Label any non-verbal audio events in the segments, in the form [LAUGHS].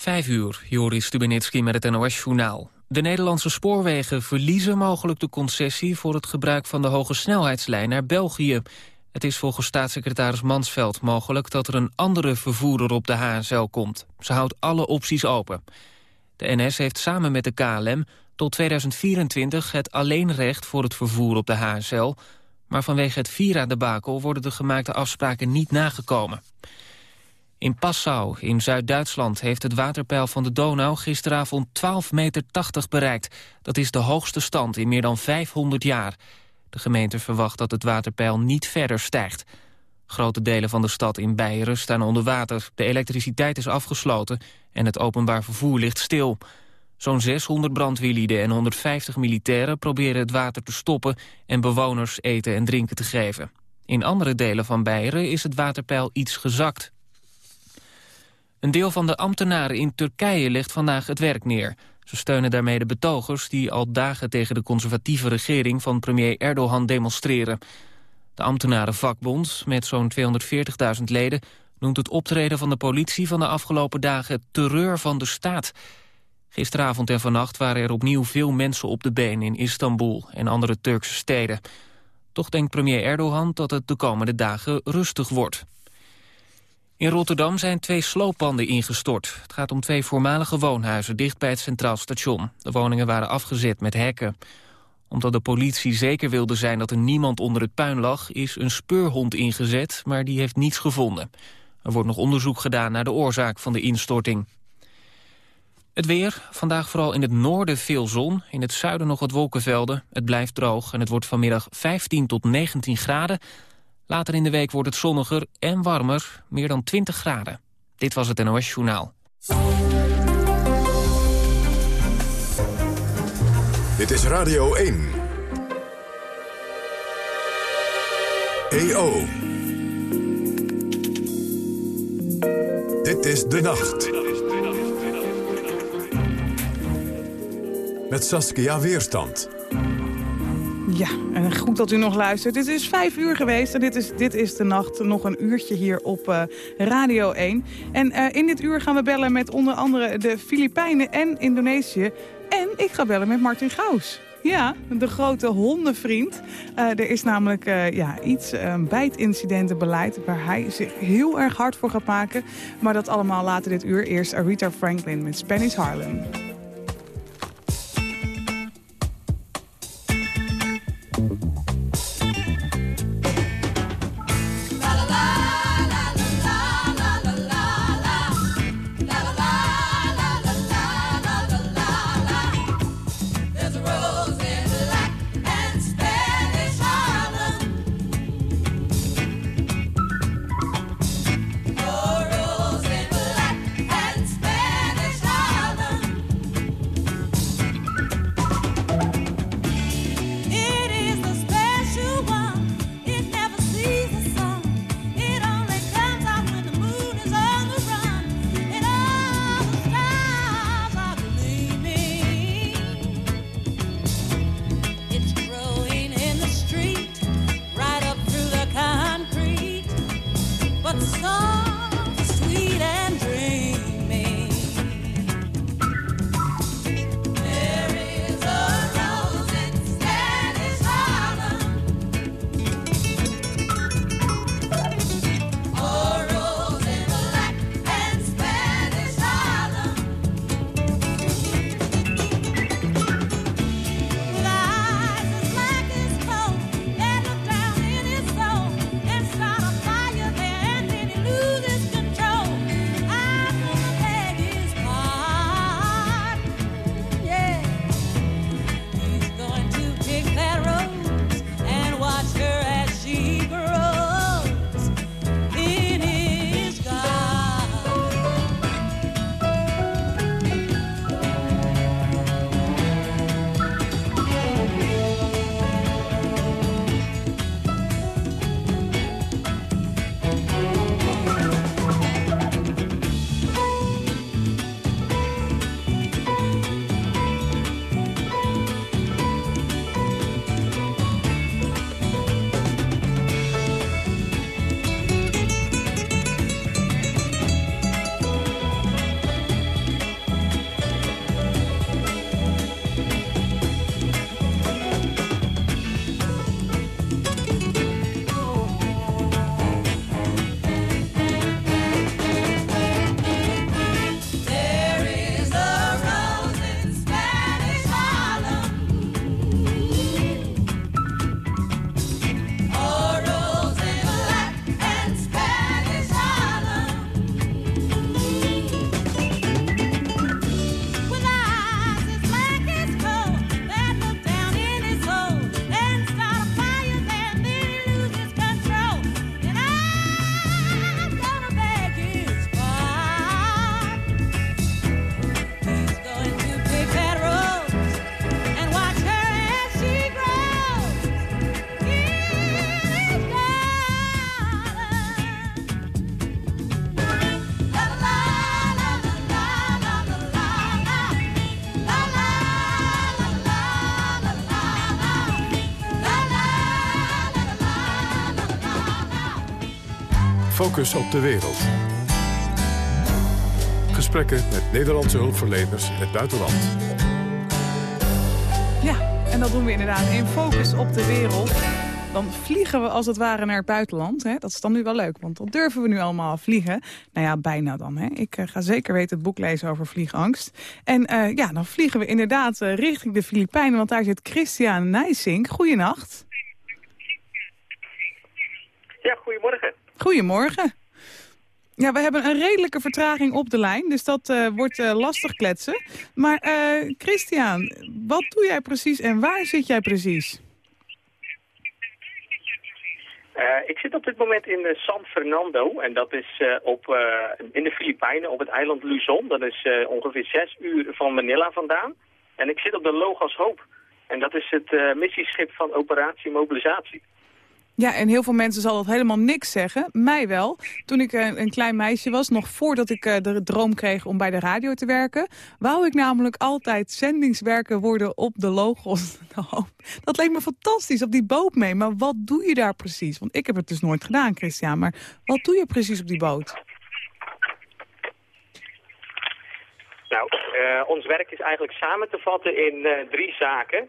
Vijf uur, Joris Stubenitski met het NOS-journaal. De Nederlandse spoorwegen verliezen mogelijk de concessie... voor het gebruik van de hoge snelheidslijn naar België. Het is volgens staatssecretaris Mansveld mogelijk... dat er een andere vervoerder op de HSL komt. Ze houdt alle opties open. De NS heeft samen met de KLM tot 2024 het alleenrecht... voor het vervoer op de HSL... maar vanwege het Vira-debakel worden de gemaakte afspraken niet nagekomen. In Passau, in Zuid-Duitsland, heeft het waterpeil van de Donau gisteravond 12,80 meter bereikt. Dat is de hoogste stand in meer dan 500 jaar. De gemeente verwacht dat het waterpeil niet verder stijgt. Grote delen van de stad in Beieren staan onder water. De elektriciteit is afgesloten en het openbaar vervoer ligt stil. Zo'n 600 brandweerlieden en 150 militairen proberen het water te stoppen... en bewoners eten en drinken te geven. In andere delen van Beieren is het waterpeil iets gezakt. Een deel van de ambtenaren in Turkije legt vandaag het werk neer. Ze steunen daarmee de betogers die al dagen tegen de conservatieve regering van premier Erdogan demonstreren. De ambtenarenvakbond, met zo'n 240.000 leden, noemt het optreden van de politie van de afgelopen dagen terreur van de staat. Gisteravond en vannacht waren er opnieuw veel mensen op de been in Istanbul en andere Turkse steden. Toch denkt premier Erdogan dat het de komende dagen rustig wordt. In Rotterdam zijn twee slooppanden ingestort. Het gaat om twee voormalige woonhuizen dicht bij het Centraal Station. De woningen waren afgezet met hekken. Omdat de politie zeker wilde zijn dat er niemand onder het puin lag... is een speurhond ingezet, maar die heeft niets gevonden. Er wordt nog onderzoek gedaan naar de oorzaak van de instorting. Het weer, vandaag vooral in het noorden veel zon, in het zuiden nog wat wolkenvelden. Het blijft droog en het wordt vanmiddag 15 tot 19 graden. Later in de week wordt het zonniger en warmer, meer dan 20 graden. Dit was het NOS Journaal. Dit is Radio 1. EO. Dit is De Nacht. Met Saskia Weerstand. Ja, en goed dat u nog luistert. Het is vijf uur geweest en dit is, dit is de nacht. Nog een uurtje hier op uh, Radio 1. En uh, in dit uur gaan we bellen met onder andere de Filipijnen en Indonesië. En ik ga bellen met Martin Gaus. Ja, de grote hondenvriend. Uh, er is namelijk ja, iets uh, bij het incidentenbeleid waar hij zich heel erg hard voor gaat maken. Maar dat allemaal later dit uur. Eerst Rita Franklin met Spanish Harlem. Focus op de wereld. Gesprekken met Nederlandse hulpverleners in het buitenland. Ja, en dat doen we inderdaad in Focus op de wereld. Dan vliegen we als het ware naar het buitenland. Hè? Dat is dan nu wel leuk, want dan durven we nu allemaal vliegen. Nou ja, bijna dan. Hè? Ik uh, ga zeker weten het boek lezen over vliegangst. En uh, ja, dan vliegen we inderdaad uh, richting de Filipijnen, want daar zit Christian Nijsink. Goeienacht. Ja, goedemorgen. Goedemorgen. Ja, we hebben een redelijke vertraging op de lijn, dus dat uh, wordt uh, lastig kletsen. Maar uh, Christian, wat doe jij precies en waar zit jij precies? ik zit op dit moment in San Fernando en dat is op, in de Filipijnen op het eiland Luzon. Dat is ongeveer zes uur van Manila vandaan. En ik zit op de Logos Hoop en dat is het missieschip van operatie mobilisatie. Ja, en heel veel mensen zal dat helemaal niks zeggen. Mij wel. Toen ik een, een klein meisje was, nog voordat ik uh, de droom kreeg om bij de radio te werken... wou ik namelijk altijd zendingswerker worden op de Logos. [LAUGHS] dat leek me fantastisch, op die boot mee. Maar wat doe je daar precies? Want ik heb het dus nooit gedaan, Christian. Maar wat doe je precies op die boot? Nou, uh, ons werk is eigenlijk samen te vatten in drie zaken.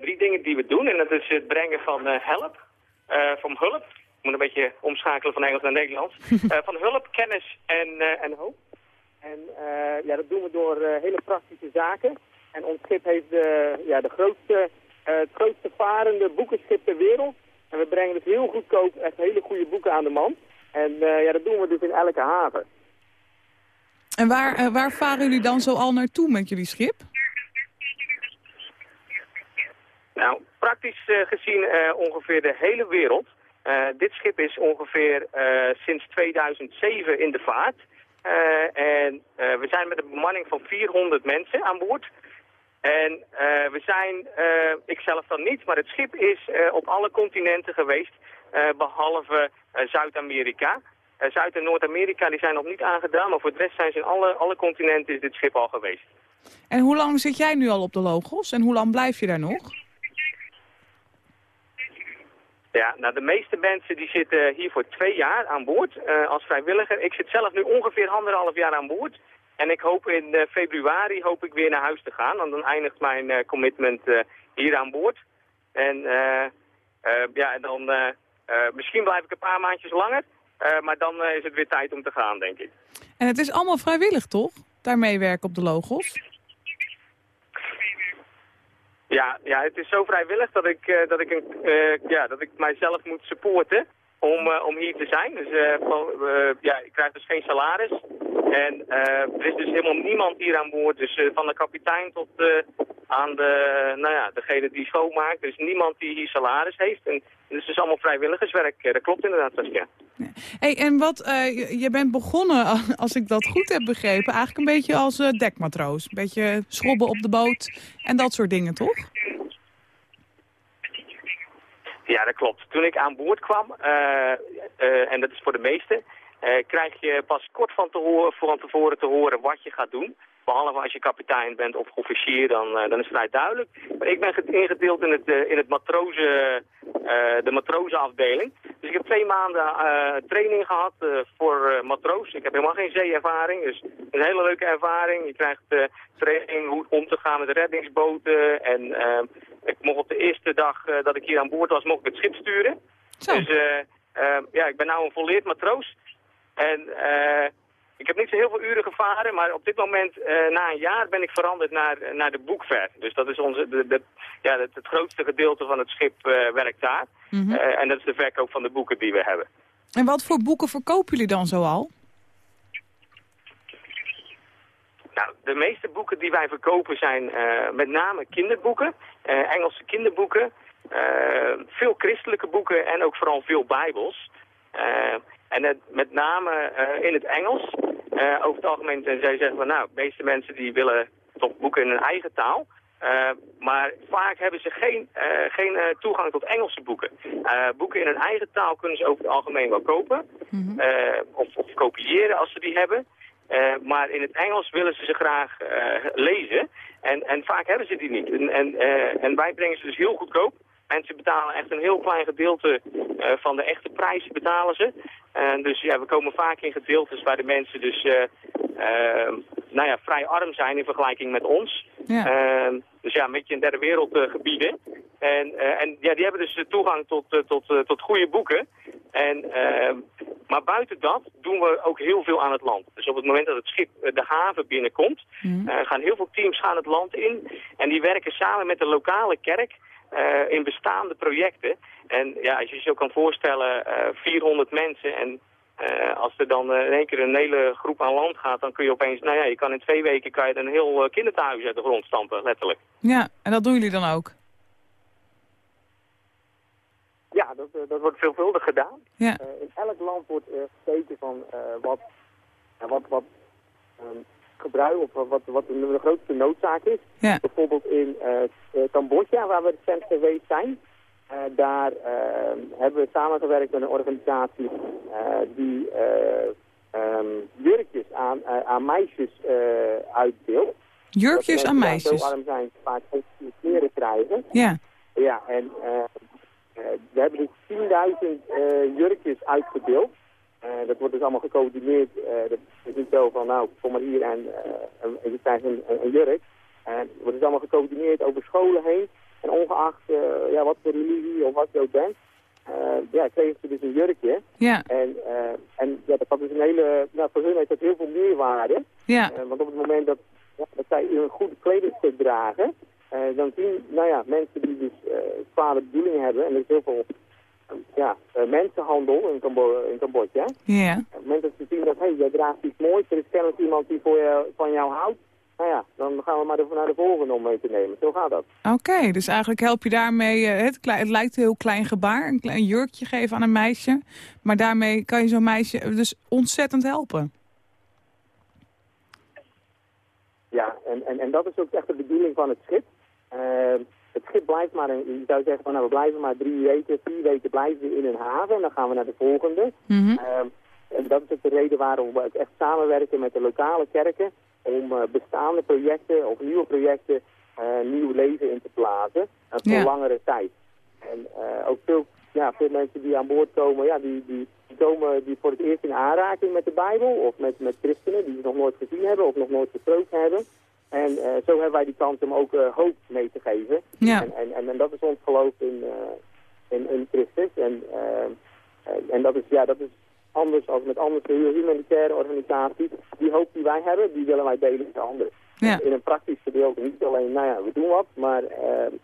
drie dingen die we doen. En dat is het brengen van help van hulp. Ik moet een beetje omschakelen van Engels naar Nederlands. Uh, [LAUGHS] van hulp, kennis en, uh, en hoop. En ja, dat doen we door hele praktische zaken. En ons schip heeft de, ja, de grootste, het grootste varende boekenschip ter wereld. En we brengen dus heel goedkoop echt hele goede boeken aan de man. En ja, dat doen we dus in elke haven. En waar, waar varen jullie dan zo al naartoe met jullie schip? Nou, praktisch uh, gezien uh, ongeveer de hele wereld. Uh, dit schip is ongeveer sinds 2007 in de vaart. en we zijn met een bemanning van 400 mensen aan boord. En we zijn, ik zelf dan niet, maar het schip is op alle continenten geweest, behalve Zuid-Amerika. Zuid- en Noord-Amerika die zijn nog niet aangedaan, maar voor de rest zijn ze in alle, alle continenten is dit schip al geweest. En hoe lang zit jij nu al op de Logos en hoe lang blijf je daar nog? Ja, nou de meeste mensen die zitten hier voor twee jaar aan boord uh, als vrijwilliger. Ik zit zelf nu ongeveer anderhalf jaar aan boord. En ik hoop in uh, februari hoop ik weer naar huis te gaan. Want dan eindigt mijn uh, commitment hier aan boord. En ja, dan misschien blijf ik een paar maandjes langer. maar dan is het weer tijd om te gaan, denk ik. En het is allemaal vrijwillig, toch? Daar meewerken op de Logos? Ja, ja, het is zo vrijwillig dat ik, uh, dat ik, een, uh, ja, dat ik mijzelf moet supporten om, uh, om hier te zijn. Dus ja, ik krijg dus geen salaris. En er is dus helemaal niemand hier aan boord. Dus van de kapitein tot aan de, nou ja, degene die schoonmaakt. Er is niemand die hier salaris heeft. En, dus het is allemaal vrijwilligerswerk. Dat klopt inderdaad, Saskia. Hey, en wat, je bent begonnen, [LAUGHS] als ik dat goed heb begrepen, eigenlijk een beetje als dekmatroos. Een beetje schrobben op de boot en dat soort dingen, toch? Ja, dat klopt. Toen ik aan boord kwam, en dat is voor de meesten, krijg je pas kort van, te horen, van tevoren te horen wat je gaat doen. Behalve als je kapitein bent of officier, dan, uh, dan is het vrij duidelijk. Maar ik ben ingedeeld in het, uh, in het matrozen, uh, de matrozenafdeling. Dus ik heb twee maanden training gehad voor matroos. Ik heb helemaal geen zeeervaring, dus een hele leuke ervaring. Je krijgt training hoe om te gaan met reddingsboten. En ik mocht op de eerste dag dat ik hier aan boord was, mocht ik het schip sturen. Zo. Dus ja, ik ben nu een volleerd matroos. En... Ik heb niet zo heel veel uren gevaren, maar op dit moment, uh, na een jaar, ben ik veranderd naar, naar de boekver. Dus dat is onze, de, de, ja, het, het, grootste gedeelte van het schip uh, werkt daar. Mm -hmm. uh, en dat is de verkoop van de boeken die we hebben. En wat voor boeken verkopen jullie dan zoal? Nou, de meeste boeken die wij verkopen zijn met name kinderboeken, Engelse kinderboeken, veel christelijke boeken en ook vooral veel bijbels. En het, met name uh, in het Engels. Uh, over het algemeen zij zeggen van nou, de meeste mensen die willen toch boeken in hun eigen taal. Uh, maar vaak hebben ze geen, geen toegang tot Engelse boeken. boeken in hun eigen taal kunnen ze over het algemeen wel kopen. Mm -hmm. of, of, kopiëren als ze die hebben. maar in het Engels willen ze ze graag lezen. En, en vaak hebben ze die niet. En, en, en wij brengen ze dus heel goedkoop. Mensen betalen echt een heel klein gedeelte van de echte prijzen betalen ze. dus ja, we komen vaak in gedeeltes waar de mensen dus nou ja, vrij arm zijn in vergelijking met ons. Ja. dus ja, een beetje in derde wereldgebieden. En, en ja, die hebben dus toegang tot, tot, tot goede boeken. En, maar buiten dat doen we ook heel veel aan het land. Dus op het moment dat het schip de haven binnenkomt, mm. gaan heel veel teams gaan het land in. En die werken samen met de lokale kerk uh, in bestaande projecten. En ja, als je je zo kan voorstellen, uh, eh, 400 mensen en uh, als er dan in één keer een hele groep aan land gaat, dan kun je opeens, nou ja, je kan in twee weken kan je een heel kinderthuis uit de grond stampen, letterlijk. Ja, en dat doen jullie dan ook? Ja, dat, dat wordt veelvuldig gedaan. Ja. in elk land wordt gekeken van wat, wat, wat um, gebruik, of wat, wat de, grootste noodzaak is. Ja. Bijvoorbeeld in uh, Cambodja, waar we recent geweest zijn. Uh, daar hebben we samengewerkt met een organisatie die um, jurkjes aan, aan meisjes uitdeelt. Jurkjes aan meisjes? Zo arm zijn, vaak kleren krijgen. Ja. Ja, en we hebben dus 10.000 jurkjes uitgedeeld. Uh, dat wordt dus allemaal gecoördineerd. Uh, dat is niet zo van, nou, kom maar hier en, uh, en je krijgt een, een, jurk. En het wordt dus allemaal gecoördineerd over scholen heen. En ongeacht ja, wat voor religie of wat je ook bent, ja, kregen ze dus een jurkje. Ja. En, en ja, dat had dus een hele, nou, voor hun heeft dat heel veel meerwaarde. Ja. want op het moment dat, ja, dat zij een goed kledingstuk dragen, dan zien, nou ja, mensen die dus kwade bedoelingen hebben, en er is heel veel ja, uh, mensenhandel in, Cambo in Cambodja. Ja. Mensen zien dat, hé, hey, jij draagt iets moois, er is kennelijk iemand die voor je, van jou houdt. Nou ja, dan gaan we maar naar de volgende om mee te nemen. Zo gaat dat. Oké, dus eigenlijk help je daarmee, uh, het, het, lijkt een heel klein gebaar, een klein jurkje geven aan een meisje. Maar daarmee kan je zo'n meisje dus ontzettend helpen. Ja, en, en, en dat is ook echt de bedoeling van het schip. Uh, het schip blijft maar, een, je zou zeggen van nou we blijven maar drie weken, vier weken blijven we in een haven en dan gaan we naar de volgende. Mhm. Ehm, en dat is ook de reden waarom we echt samenwerken met de lokale kerken om uh, bestaande projecten of nieuwe projecten uh, nieuw leven in te plaatsen en voor langere tijd. En ook veel, ja, veel mensen die aan boord komen, ja, die, die, die, komen die voor het eerst in aanraking met de Bijbel of met, met christenen die ze nog nooit gezien hebben of nog nooit gesproken hebben. En uh, zo hebben wij die kans om ook uh, hoop mee te geven. Ja. En, en, en, en, dat is ons geloof in, uh, in, in Christus. En, en dat, is, ja, dat is anders als met andere humanitaire organisaties. Die hoop die wij hebben, die willen wij delen met anderen. Ja. In een praktisch gedeelte niet alleen, nou ja, we doen wat, maar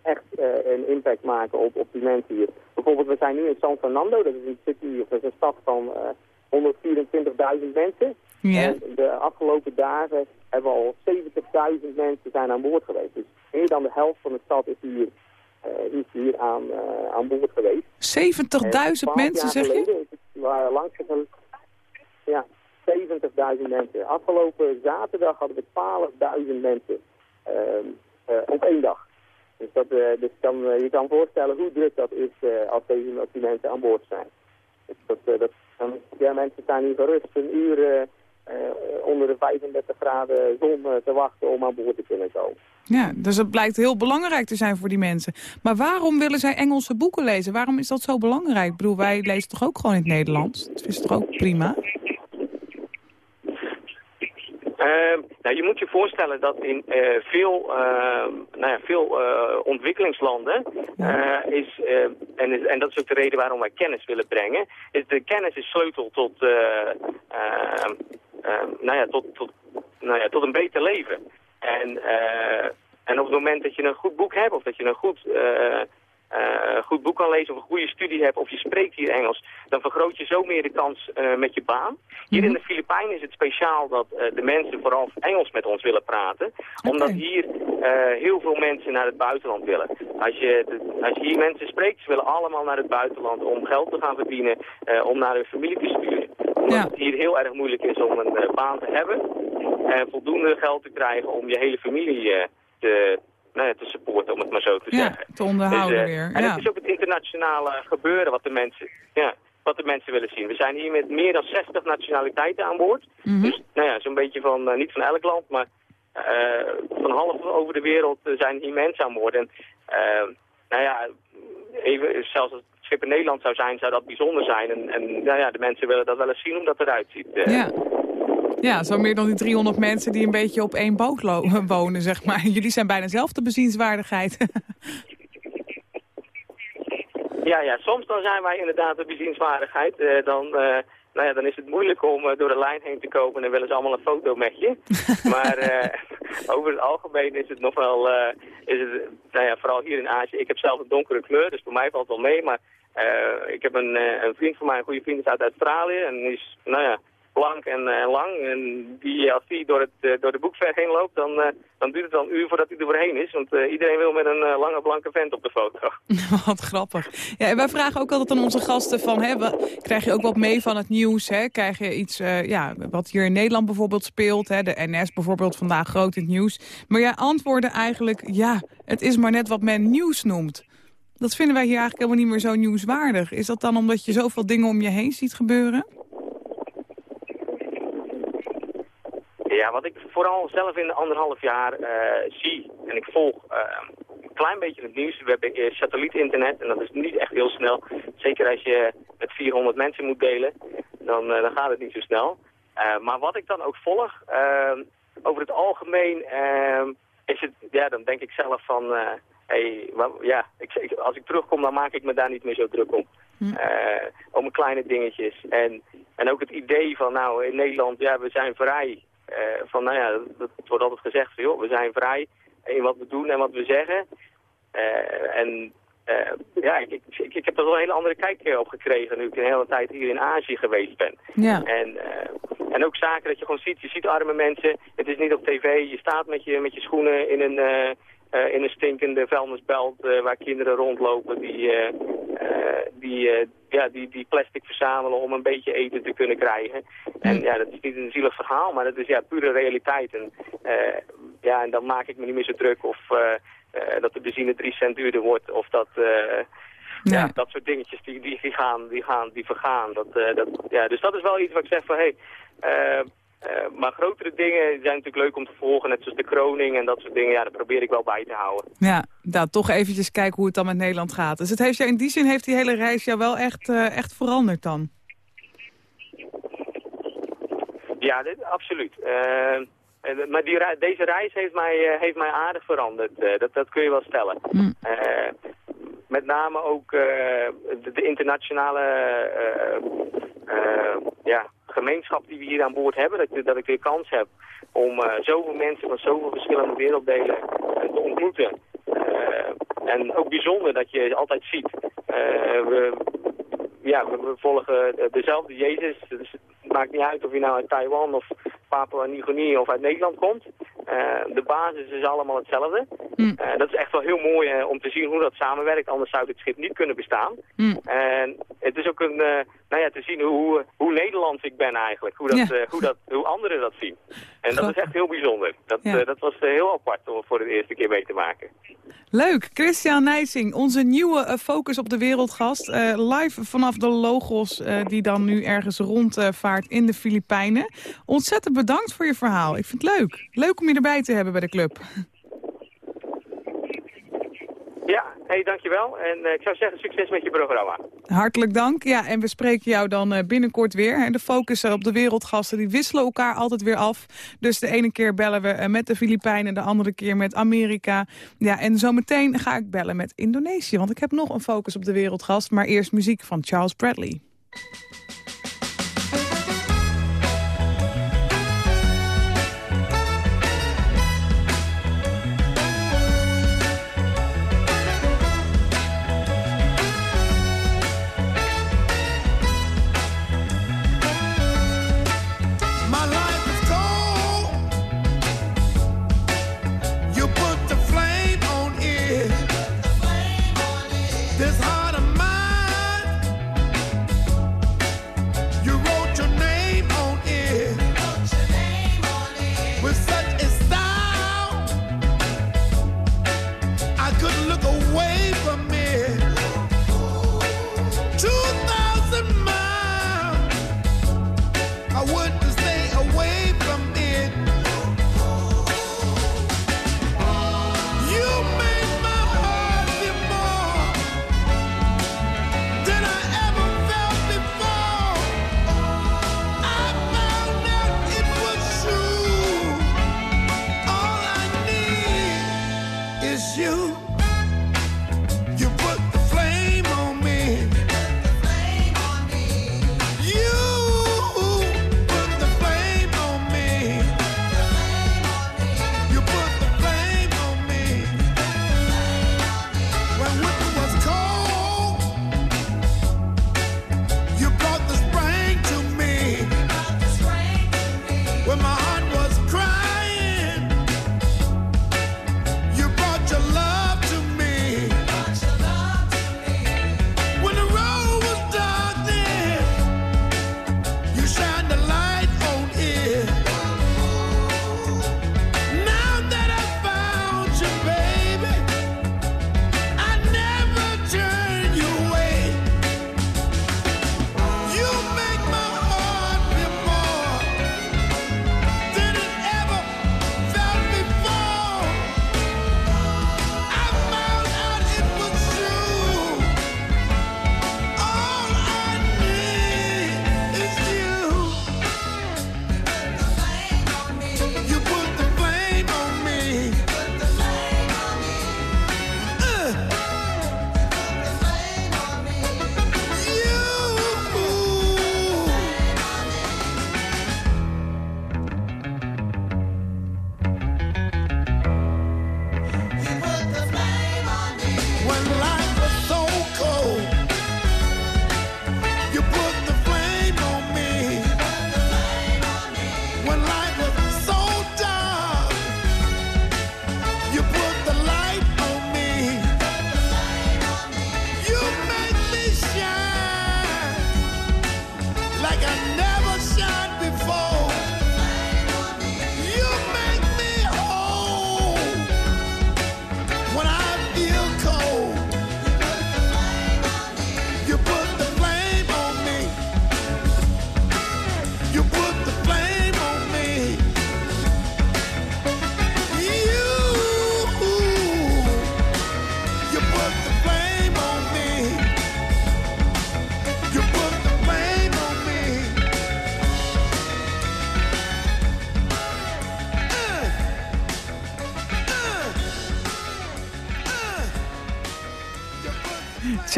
echt een impact maken op, op die mensen hier. Bijvoorbeeld, we zijn nu in San Fernando, dat is een city, of dat is een stad van 124.000 mensen. Ja. En de afgelopen dagen hebben al 70.000 mensen zijn aan boord geweest. Dus meer dan de helft van de stad is hier, uh, is hier aan, uh, aan boord geweest. 70.000 mensen, zeg je? Langs ja, 70.000 mensen. Afgelopen zaterdag hadden we 12.000 mensen uh, op één dag. Dus, dat, dus kan, je kan voorstellen hoe druk dat is als, deze, als die mensen aan boord zijn. Dus dat, dat, dan, ja, mensen staan hier gerust een uur onder de 35 graden zon uh, te wachten om aan boord te kunnen komen. Ja, dus het blijkt heel belangrijk te zijn voor die mensen. Maar waarom willen zij Engelse boeken lezen? Waarom is dat zo belangrijk? Ik bedoel, wij lezen toch ook gewoon in het Nederlands? Dat is toch ook prima? Uh, nou, je moet je voorstellen dat in uh, veel, uh, nou ja, veel uh, ontwikkelingslanden is, en, en dat is ook de reden waarom wij kennis willen brengen, is de kennis is sleutel tot, nou ja, tot, tot, nou ja, tot een beter leven. En, en op het moment dat je een goed boek hebt of dat je een goed uh, goed boek kan lezen of een goede studie hebt of je spreekt hier Engels, dan vergroot je zo meer de kans uh, met je baan. Hier in de Filipijnen is het speciaal dat uh, de mensen vooral Engels met ons willen praten, okay. omdat hier heel veel mensen naar het buitenland willen. Als je, de, als je hier mensen spreekt, ze willen allemaal naar het buitenland om geld te gaan verdienen, om naar hun familie te sturen. Omdat ja. het hier heel erg moeilijk is om een baan te hebben en voldoende geld te krijgen om je hele familie te nou ja, te supporten, om het maar zo te ja, zeggen. te onderhouden dus, uh, weer. En ja. het is ook het internationale gebeuren wat de mensen, ja, wat de mensen willen zien. We zijn hier met meer dan 60 nationaliteiten aan boord. Mm -hmm. Dus nou ja, zo'n beetje van, niet van elk land, maar van half over de wereld zijn hier mensen aan boord. En nou ja, even, zelfs als het schip in Nederland zou zijn, zou dat bijzonder zijn. En, en nou ja, de mensen willen dat wel eens zien hoe dat eruit ziet. Ja. Ja, zo meer dan die 300 mensen die een beetje op één boot [LAUGHS] wonen, zeg maar. Jullie zijn bijna zelf de bezienswaardigheid. [LAUGHS] ja, ja, soms dan zijn wij inderdaad de bezienswaardigheid. Uh, dan, uh, nou ja, dan is het moeilijk om uh, door de lijn heen te komen en dan willen ze allemaal een foto met je. [LAUGHS] maar over het algemeen is het nog wel, is het, nou ja, vooral hier in Azië. Ik heb zelf een donkere kleur, dus voor mij valt het wel mee. Maar ik heb een, een vriend van mij, een goede vriend, is uit Australië en die is, nou ja blank en uh, lang. En die, als die door, het, uh, door de boekver heen loopt, dan, uh, dan duurt het wel een uur voordat hij er voorheen is. Want iedereen wil met een lange blanke vent op de foto. [LAUGHS] wat grappig. Ja, en wij vragen ook altijd aan onze gasten van, hè, krijg je ook wat mee van het nieuws? Hè? Krijg je iets ja, wat hier in Nederland bijvoorbeeld speelt? Hè? De NS bijvoorbeeld vandaag groot in het nieuws. Maar jij antwoorden eigenlijk, ja, het is maar net wat men nieuws noemt. Dat vinden wij hier eigenlijk helemaal niet meer zo nieuwswaardig. Is dat dan omdat je zoveel dingen om je heen ziet gebeuren? Ja, wat ik vooral zelf in anderhalf jaar uh, zie en ik volg uh, een klein beetje het nieuws. We hebben uh, satellietinternet en dat is niet echt heel snel. Zeker als je met 400 mensen moet delen, dan, dan gaat het niet zo snel. maar wat ik dan ook volg, ehm, over het algemeen ehm, is het, ja, dan denk ik zelf van, hey, ja, ik, als ik terugkom dan maak ik me daar niet meer zo druk om. Hm. om kleine dingetjes. En, en ook het idee van, nou, in Nederland, ja, we zijn vrij. Eh, van, nou ja, het wordt altijd gezegd, van, joh, we zijn vrij in wat we doen en wat we zeggen. Uh, en uh, ja, ik, ik, ik, heb er wel een hele andere kijk op gekregen nu ik een hele tijd hier in Azië geweest ben. Ja. En, en ook zaken dat je gewoon ziet, je ziet arme mensen, het is niet op tv, je staat met je, met je schoenen in een, in een stinkende vuilnisbelt waar kinderen rondlopen die, die, ja, die, die plastic verzamelen om een beetje eten te kunnen krijgen. En ja, dat is niet een zielig verhaal, maar dat is ja, pure realiteit. En, uh, ja, en dan maak ik me niet meer zo druk of uh, uh, dat de benzine 3 cent duurder wordt of dat... Ja. ja. dat soort dingetjes die, die, die, gaan, die, gaan, die vergaan. Dat, dat, ja, dus dat is wel iets wat ik zeg van, hé, hey, uh, maar grotere dingen zijn natuurlijk leuk om te volgen, net zoals de kroning en dat soort dingen. Ja, dat probeer ik wel bij te houden. Ja, nou, toch eventjes kijken hoe het dan met Nederland gaat. Dus het heeft jou, in die zin heeft die hele reis jou wel echt, uh, echt veranderd dan? Ja, dit, absoluut. Uh, maar die, deze reis heeft mij, heeft mij aardig veranderd. dat, dat kun je wel stellen. Mm. met name ook de, de, internationale ja, gemeenschap die we hier aan boord hebben, dat, dat ik weer kans heb om uh, zoveel mensen van zoveel verschillende werelddelen uh, te ontmoeten. Uh, en ook bijzonder dat je altijd ziet, we, ja, we, we, volgen dezelfde Jezus. Dus het maakt niet uit of je nou uit Taiwan of Papua Nieuw-Guinea of uit Nederland komt. De basis is allemaal hetzelfde. Mm. dat is echt wel heel mooi om te zien hoe dat samenwerkt, anders zou dit schip niet kunnen bestaan. Mm. En het is ook een, nou ja, te zien hoe, hoe Nederlands ik ben eigenlijk. Hoe, dat, hoe, dat, hoe anderen dat zien. En dat is echt heel bijzonder. Dat, ja. dat was heel apart om voor de eerste keer mee te maken. Leuk. Christian Nijsing, onze nieuwe Focus op de Wereldgast. live vanaf de Logos, die dan nu ergens rondvaart in de Filipijnen. Ontzettend bedankt voor je verhaal. Ik vind het leuk. Leuk om je erbij te hebben bij de club. Ja, hey, dankjewel. En uh, ik zou zeggen, succes met je programma. Hartelijk dank. Ja, en we spreken jou dan uh, binnenkort weer. En de focus op de wereldgasten, die wisselen elkaar altijd weer af. Dus de ene keer bellen we met de Filipijnen, de andere keer met Amerika. Ja, en zometeen ga ik bellen met Indonesië. Want ik heb nog een focus op de wereldgast. Maar eerst muziek van Charles Bradley.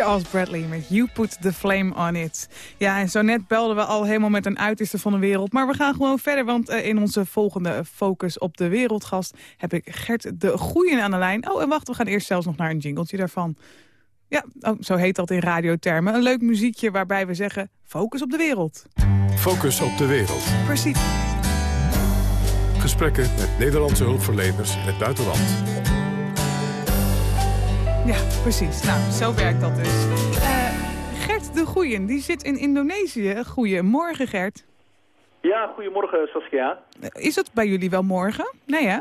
Charles Bradley met You Put the Flame on It. Ja, en zo net belden we al helemaal met een uiterste van de wereld. Maar we gaan gewoon verder, want uh, in onze volgende focus op de wereldgast... heb ik Gert de Goeien aan de lijn. Oh, en wacht, we gaan eerst zelfs nog naar een jingletje daarvan. Ja, oh, zo heet dat in radiothermen. Een leuk muziekje waarbij we zeggen, focus op de wereld. Focus op de wereld. Precies. Gesprekken met Nederlandse hulpverleners in het buitenland. Ja, precies. Nou, zo werkt dat dus. Uh, Gert de Goeien, die zit in Indonesië. Goedemorgen, Gert. Ja, goedemorgen, Saskia. Is het bij jullie wel morgen? Nee, hè?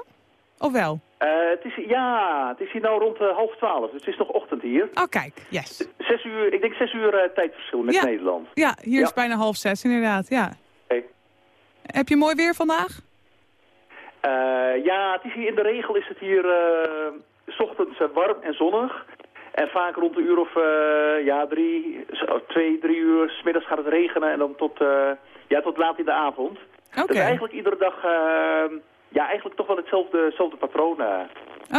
Of wel? Uh, het is, ja, het is hier nou rond uh, half twaalf, dus het is nog ochtend hier. Oh, kijk, yes. Zes uur, ik denk zes uur tijdverschil met ja. Nederland. Ja, hier ja. is bijna half zes inderdaad, ja. Hey. Heb je mooi weer vandaag? ja, het is hier in de regel is het hier s ochtends warm en zonnig. En vaak rond de uur of uh, ja, drie, twee, drie uur, s middags gaat het regenen en dan tot, uh, ja, tot laat in de avond. Okay. Dus eigenlijk iedere dag, uh, ja, eigenlijk toch wel hetzelfde, hetzelfde patroon. Oké.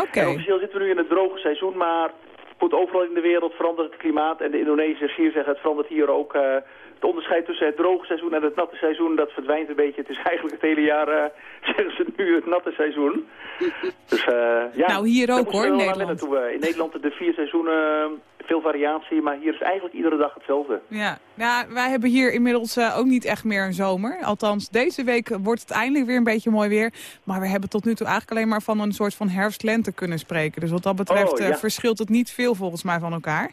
Okay. officieel zitten we nu in het droge seizoen, maar goed, overal in de wereld verandert het klimaat. En de Indonesiërs hier zeggen het verandert hier ook. Het onderscheid tussen het droge seizoen en het natte seizoen, dat verdwijnt een beetje. Het is eigenlijk het hele jaar, uh, [LAUGHS] zeggen ze nu, het natte seizoen. [LAUGHS] Dus, uh, ja, nou, hier ook hoor, in Nederland. Uh, in Nederland de vier seizoenen, veel variatie, maar hier is eigenlijk iedere dag hetzelfde. Ja, ja wij hebben hier inmiddels ook niet echt meer een zomer. Althans, deze week wordt het eindelijk weer een beetje mooi weer. Maar we hebben tot nu toe eigenlijk alleen maar van een soort van herfst-lente kunnen spreken. Dus wat dat betreft oh, ja. verschilt het niet veel volgens mij van elkaar.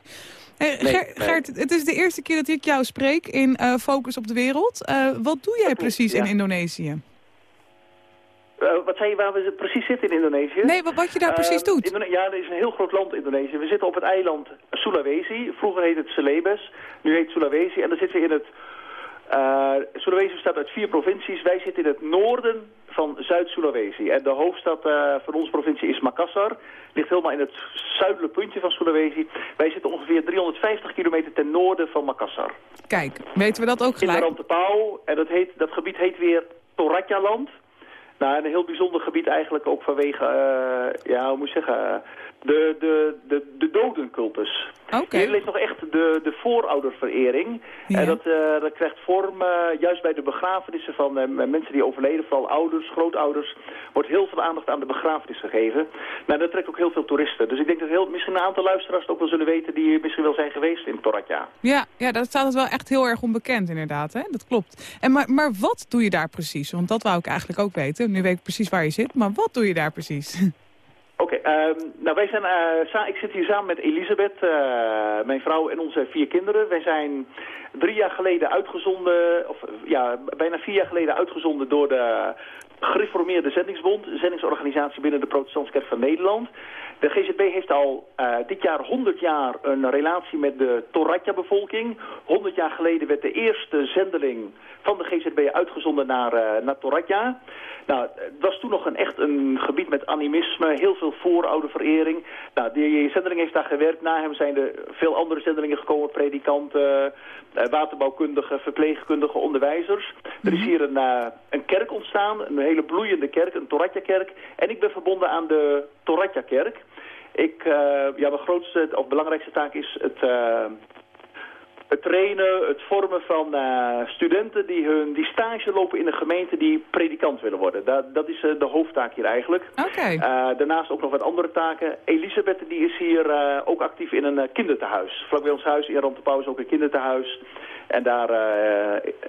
Hey, nee, Ger nee. Gert, het is de eerste keer dat ik jou spreek in uh, Focus op de Wereld. Uh, wat doe jij precies in Indonesië? Uh, wat zei je waar we precies zitten in Indonesië? Nee, wat, wat je daar precies doet? Indone ja, er is een heel groot land Indonesië. We zitten op het eiland Sulawesi. Vroeger heet het Celebes. Nu heet het Sulawesi. En dan zitten we in het... Sulawesi bestaat uit vier provincies. Wij zitten in het noorden van Zuid-Sulawesi. En de hoofdstad uh, van onze provincie is Makassar. Ligt helemaal in het zuidelijke puntje van Sulawesi. Wij zitten ongeveer 350 kilometer ten noorden van Makassar. Kijk, weten we dat ook gelijk? In de Rantepauw. En dat, heet, dat gebied heet weer Toratja-land. Nou, een heel bijzonder gebied eigenlijk ook vanwege, uh, ja, hoe moet zeggen, de, de, de, de dodencultus. Okay. Hier leeft nog echt de, de voorouderverering. Ja. En dat, uh, dat krijgt vorm, uh, juist bij de begrafenissen van uh, mensen die overleden, vooral ouders, grootouders, wordt heel veel aandacht aan de begrafenis gegeven. Nou, dat trekt ook heel veel toeristen. Dus ik denk dat heel, misschien een aantal luisteraars het ook wel zullen weten die misschien wel zijn geweest in Toratja. Ja, ja dat staat het wel echt heel erg onbekend inderdaad, hè? dat klopt. En maar, maar wat doe je daar precies? Want dat wou ik eigenlijk ook weten. Nu weet ik precies waar je zit, maar wat doe je daar precies? [LAUGHS] Oké, um, nou wij zijn, uh, ik zit hier samen met Elisabeth, uh, mijn vrouw en onze vier kinderen. Wij zijn drie jaar geleden uitgezonden, of ja, bijna vier jaar geleden uitgezonden door de gereformeerde zendingsbond, een zendingsorganisatie binnen de Protestantse Kerk van Nederland. De GZB heeft al uh, dit jaar 100 jaar een relatie met de Toratja-bevolking. 100 jaar geleden werd de eerste zendeling van de GZB uitgezonden naar, uh, naar Toratja. Nou, het was toen nog een, echt een gebied met animisme, heel veel voorouderverering. Nou, die zendeling heeft daar gewerkt. Na hem zijn er veel andere zendelingen gekomen, predikanten, uh, waterbouwkundigen, verpleegkundigen, onderwijzers. Er is hier een, uh, een kerk ontstaan, een hele bloeiende kerk, een Toratja-kerk. En ik ben verbonden aan de Toratja-kerk. Ik, uh, ja, mijn grootste of belangrijkste taak is het, uh, het trainen, het vormen van uh, studenten die, hun, die stage lopen in een gemeente die predikant willen worden. Dat, dat is de hoofdtaak hier eigenlijk. Okay. daarnaast ook nog wat andere taken. Elisabeth die is hier ook actief in een kinderthuis. Vlak bij ons huis in Rantepauw is ook een kinderthuis. En daar,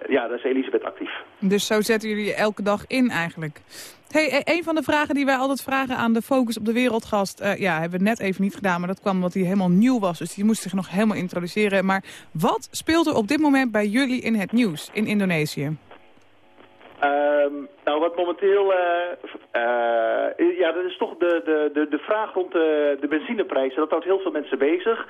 ja, daar is Elisabeth actief. Dus zo zetten jullie elke dag in eigenlijk? Hey, een van de vragen die wij altijd vragen aan de Focus op de Wereldgast... Uh, ja, hebben we net even niet gedaan, maar dat kwam omdat hij helemaal nieuw was. Dus die moest zich nog helemaal introduceren. Maar wat speelt er op dit moment bij jullie in het nieuws in Indonesië? Um, nou, wat momenteel... Uh, uh, ja, dat is toch de, de, de, de vraag rond de, de benzineprijzen. Dat houdt heel veel mensen bezig.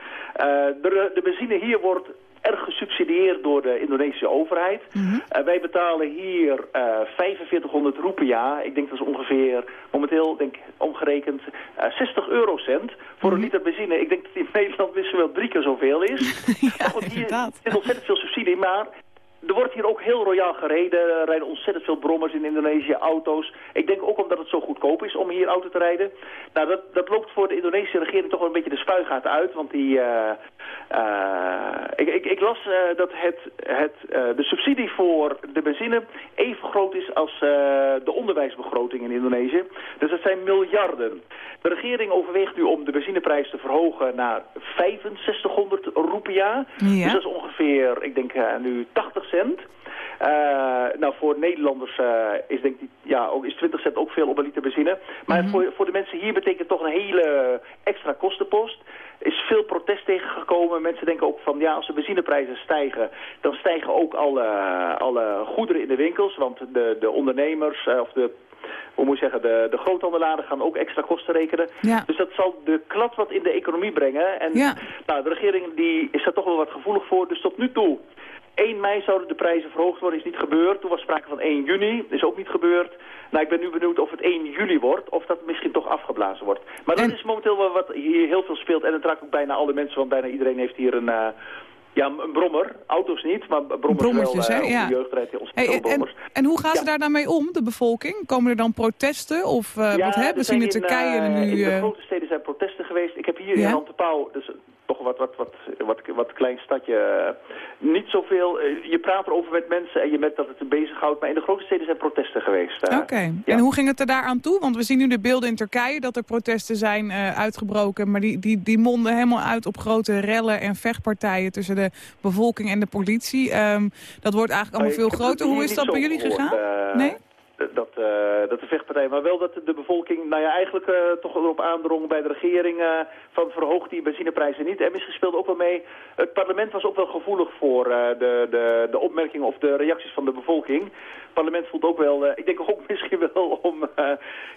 de, de benzine hier wordt erg gesubsidieerd door de Indonesische overheid. Mm -hmm. uh, wij betalen hier uh, 4500 roe per jaar. Ik denk dat is ongeveer, momenteel denk omgerekend, uh, 60 eurocent voor Mhm. mm -hmm. een liter benzine. Ik denk dat in [LAUGHS] Nederland misschien wel drie keer zoveel is. [LAUGHS] ja, goed, hier inderdaad. zit ontzettend veel subsidie, maar er wordt hier ook heel royaal gereden. Er rijden ontzettend veel brommers in Indonesië, auto's. Ik denk ook omdat het zo goedkoop is om hier auto te rijden. Nou, dat, dat loopt voor de Indonesische regering toch wel een beetje de spuigaten uit. Want die, uh, uh, ik, ik, ik, las uh, dat het, het, de subsidie voor de benzine even groot is als de onderwijsbegroting in Indonesië. Dus dat zijn miljarden. De regering overweegt nu om de benzineprijs te verhogen naar 6500 roepia. Ja. Dus dat is ongeveer, ik denk nu 80 cent. Uh, nou, voor Nederlanders uh, is, denk ik, ja, ook, is 20 cent ook veel op een liter benzine. Maar mm -hmm. voor, voor de mensen hier betekent het toch een hele extra kostenpost. Er is veel protest tegengekomen. Mensen denken ook van, ja, als de benzineprijzen stijgen... dan stijgen ook alle, alle goederen in de winkels. Want de, de ondernemers, uh, of de hoe moet je zeggen, de, de groothandelaren gaan ook extra kosten rekenen. Ja. Dus dat zal de klad wat in de economie brengen. En ja. nou, de regering die is daar toch wel wat gevoelig voor. Dus tot nu toe 1 mei zouden de prijzen verhoogd worden, is niet gebeurd. Toen was sprake van 1 juni, is ook niet gebeurd. Nou, ik ben nu benieuwd of het 1 juli wordt, of dat misschien toch afgeblazen wordt. Maar dat En- is momenteel wel wat hier heel veel speelt. En het raakt ook bijna alle mensen, want bijna iedereen heeft hier een... eh, ja, een brommer. Auto's niet, maar brommers Brommers wel. dus, eh, hè? ook Ja. De jeugd rijdt heel Hey, en, brommers. en hoe gaan ze Ja. daar dan mee om, de bevolking? Komen er dan protesten? Of eh, Ja, wat hebben ze in Turkije nu... In de grote steden zijn protesten geweest. Ik heb hier in Rantepauw, dus toch wat, wat, wat, wat, wat klein stadje, eh, niet zoveel. eh, je praat erover met mensen en je merkt dat het je bezighoudt. Maar in de grote steden zijn protesten geweest. eh. Oké. ja. En hoe ging het er daar aan toe? Want we zien nu de beelden in Turkije dat er protesten zijn uitgebroken. Maar die, die, die monden helemaal uit op grote rellen en vechtpartijen tussen de bevolking en de politie. Ehm, dat wordt eigenlijk allemaal veel groter. Hoe is dat bij jullie gegaan? Nee? Dat, eh, dat de vechtpartij, maar wel dat de bevolking, nou ja, eigenlijk eh, toch erop aandrong bij de regering eh, van verhoog die benzineprijzen niet. En misschien speelde ook wel mee, het parlement was ook wel gevoelig voor eh, de, de, de opmerkingen of de reacties van de bevolking. Het parlement voelt ook wel, eh, ik denk [LAUGHS] ook misschien wel om, eh,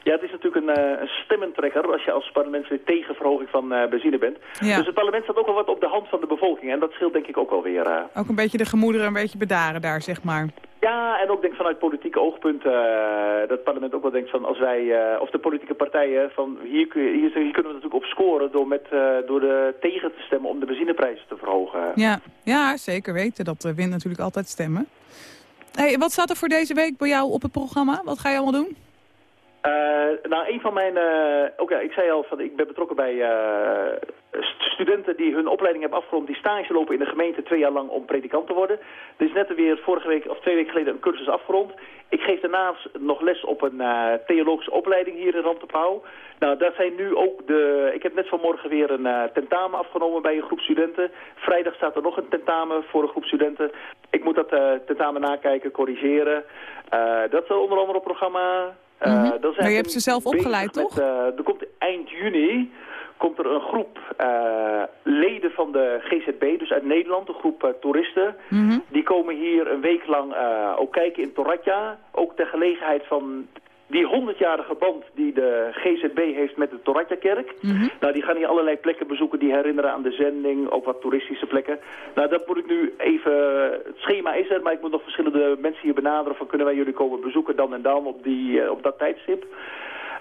ja het is natuurlijk een, eh, een stemmentrekker als je als parlementslid tegen verhoging van eh, benzine bent. Ja. Dus het parlement staat ook wel wat op de hand van de bevolking en dat scheelt denk ik ook wel weer. eh. Ook een beetje de gemoederen een beetje bedaren daar, zeg maar. Ja, en ook denk vanuit politieke oogpunten eh, dat het parlement ook wel denkt van als wij, eh, of de politieke partijen, van hier, hier, kunnen we natuurlijk op scoren door, met, eh, door de tegen te stemmen om de benzineprijzen te verhogen. Ja, ja zeker weten. Dat wint natuurlijk altijd stemmen. Hey, wat staat er voor deze week bij jou op het programma? Wat ga je allemaal doen? Eh, nou, een van mijn... ja, ik zei al, van, ik ben betrokken bij eh, st- studenten die hun opleiding hebben afgerond... die stage lopen in de gemeente twee jaar lang om predikant te worden. Er is net weer vorige week of twee weken geleden een cursus afgerond. Ik geef daarnaast nog les op een theologische opleiding hier in Rantepauw. Nou, daar zijn nu ook de... Ik heb net vanmorgen weer een tentamen afgenomen bij een groep studenten. Vrijdag staat er nog een tentamen voor een groep studenten. Ik moet dat tentamen nakijken, corrigeren. Dat is onder andere op programma... Eh, Mhm. zijn Maar je hebt ze zelf opgeleid, met, toch? eh, er komt eind juni komt er een groep eh, leden van de GZB, dus uit Nederland, een groep eh, toeristen. Mhm. Die komen hier een week lang eh, ook kijken in Toratja. Ook ter gelegenheid van die 100-jarige band die de GZB heeft met de Toratja-kerk. Mhm. Nou, die gaan hier allerlei plekken bezoeken die herinneren aan de zending. Ook wat toeristische plekken. Nou, dat moet ik nu even... Het schema is er, maar ik moet nog verschillende mensen hier benaderen... van kunnen wij jullie komen bezoeken dan en dan op, die, eh, op dat tijdstip.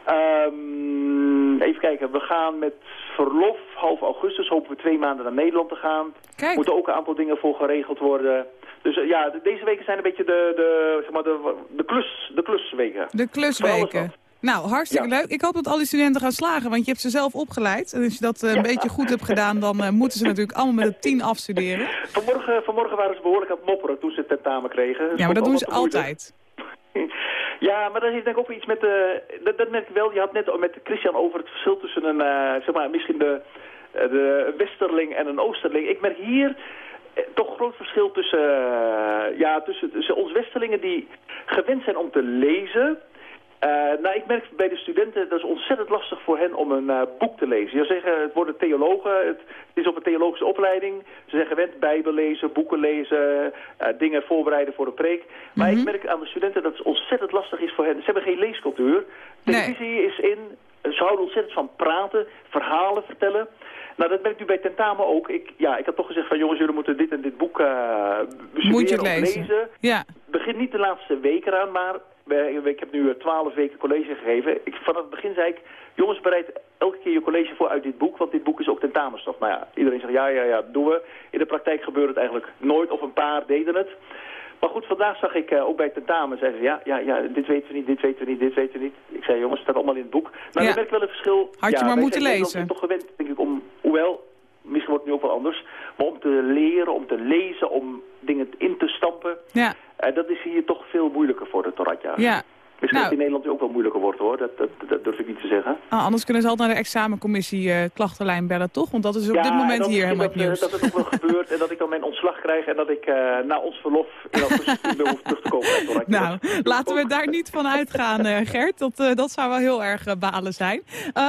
Ehm, even kijken, we gaan met verlof half augustus. Hopen we twee maanden naar Nederland te gaan. Kijk, moeten ook een aantal dingen voor geregeld worden. Dus eh, ja, de- deze weken zijn een beetje de, de, zeg maar de, de, klus, de klusweken. de klusweken. Nou, hartstikke Ja. leuk. Ik hoop dat al die studenten gaan slagen, want je hebt ze zelf opgeleid. En als je dat eh, een Ja. beetje goed hebt gedaan, dan eh, moeten ze natuurlijk allemaal met een tien afstuderen. Vanmorgen, vanmorgen waren ze behoorlijk aan het mopperen toen ze het tentamen kregen. Ja, maar dat doen ze altijd. [LAUGHS] Ja, maar dat heeft denk ik ook iets met de... Dat, dat merk ik wel. Je had net met Christian over het verschil tussen een, zeg maar, misschien de, de westerling en een oosterling. Ik merk hier toch groot verschil tussen, eh, ja, tussen, tussen ons westerlingen die gewend zijn om te lezen... Eh, nou, ik merk bij de studenten, dat is ontzettend lastig voor hen om een eh, boek te lezen. Je zeggen, het worden theologen, het, het is op een theologische opleiding. Ze zijn gewend bijbel lezen, boeken lezen, eh, dingen voorbereiden voor een preek. Maar Mhm. ik merk aan de studenten dat het ontzettend lastig is voor hen. Ze hebben geen leescultuur. Nee. Televisie is in, ze houden ontzettend van praten, verhalen vertellen. Nou, dat merk ik nu bij tentamen ook. Ik, ja, ik had toch gezegd van jongens, jullie moeten dit en dit boek eh bestuderen Moet je lezen. lezen Ja, begin niet de laatste weken eraan, maar ik heb nu twaalf weken college gegeven. Ik, vanaf het begin zei ik, jongens bereid elke keer je college voor uit dit boek, want dit boek is ook tentamenstof. Nou ja, iedereen zegt ja, ja, ja, doen we. In de praktijk gebeurt het eigenlijk nooit, of een paar deden het. Maar goed, vandaag zag ik ook bij tentamen, zeiden ze, ja, ja, ja, dit weten we niet, dit weten we niet, dit weten we niet. Ik zei, jongens, het staat allemaal in het boek. Maar ja. dan merk wel een verschil. Had je ja, maar moeten lezen. Nederland toch gewend, denk ik, om, hoewel, misschien wordt het nu ook wel anders, maar om te leren, om te lezen, om dingen in te stampen. Ja, Eh, dat is hier toch veel moeilijker voor de Toratja. ja. Misschien Nou. dat het in Nederland ook wel moeilijker wordt hoor, dat, dat, dat durf ik niet te zeggen. Ah, anders kunnen ze altijd naar de examencommissie eh, klachtenlijn bellen, toch? Want dat is op dit en moment hier helemaal dat, eh, nieuws. dat het ook wel gebeurt en dat ik dan mijn ontslag krijg en dat ik eh, na ons verlof in meer hoef terug te komen. [LAUGHS] Nou, Dat- laten we daar niet van uitgaan, Gert. Dat, dat zou wel heel erg balen zijn.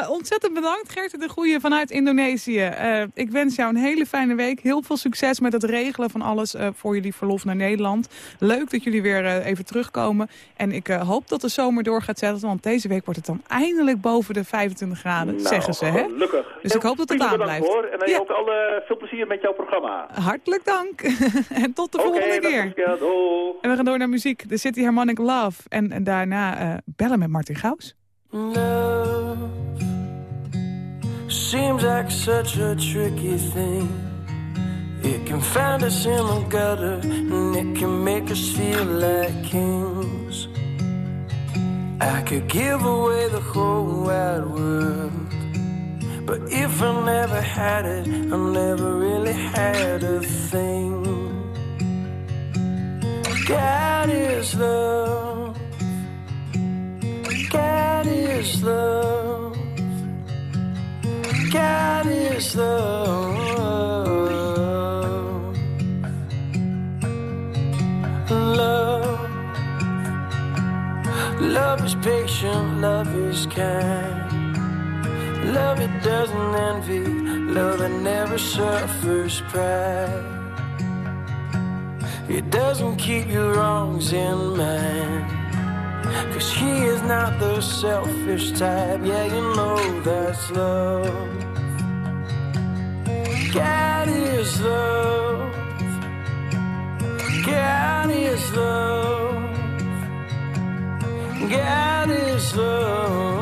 Ontzettend bedankt, Gert de Goeie vanuit Indonesië. Ik wens jou een hele fijne week. Heel veel succes met het regelen van alles voor jullie verlof naar Nederland. Leuk dat jullie weer even terugkomen. En ik hoop dat de zomer door gaat zetten. Want deze week wordt het dan eindelijk boven de 25 graden, Nou, zeggen ze. Hè? Gelukkig. Dus ik hoop dat het aan blijft. Hoor. En dan Ja. ook alle veel plezier met jouw programma. Hartelijk dank. [LAUGHS] en tot de volgende dat keer. is. En we gaan door naar muziek. The City Harmonic Love. En, en daarna eh, bellen met Martin Gaus. Love seems like such a tricky thing. It can find us in the gutter and it can make us feel like kings. I could give away the whole wide world. But if I never had it, I never really had a thing. God is love. God is love. God is love. Love is patient, love is kind. Love it doesn't envy, love it never suffers pride. It doesn't keep your wrongs in mind. Cause he is not the selfish type. Yeah, you know that's love. God is love. God is love. God is love.